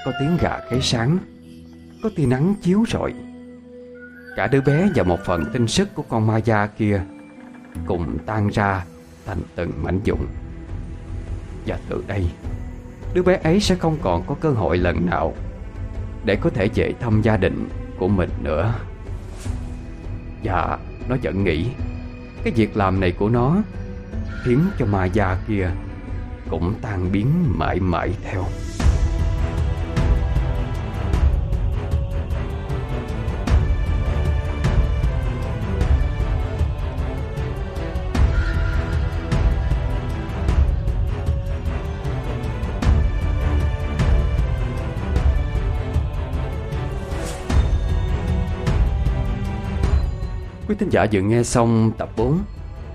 Có tiếng gà gáy sáng, Có tia nắng chiếu rọi. Cả đứa bé và một phần tinh sức của con ma da kia Cùng tan ra thành từng mảnh dụng Và từ đây Đứa bé ấy sẽ không còn có cơ hội lần nào Để có thể về thăm gia đình của mình nữa. Và nó vẫn nghĩ. Cái việc làm này của nó Khiến cho ma già kia Cũng tan biến mãi mãi theo. Quý thính giả vừa nghe xong tập 4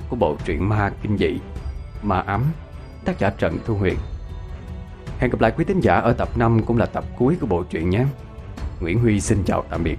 của bộ truyện ma kinh dị, Ma ấm tác giả Trần Thu Huyền. Hẹn gặp lại quý thính giả ở tập 5 cũng là tập cuối của bộ truyện nhé. Nguyễn Huy xin chào tạm biệt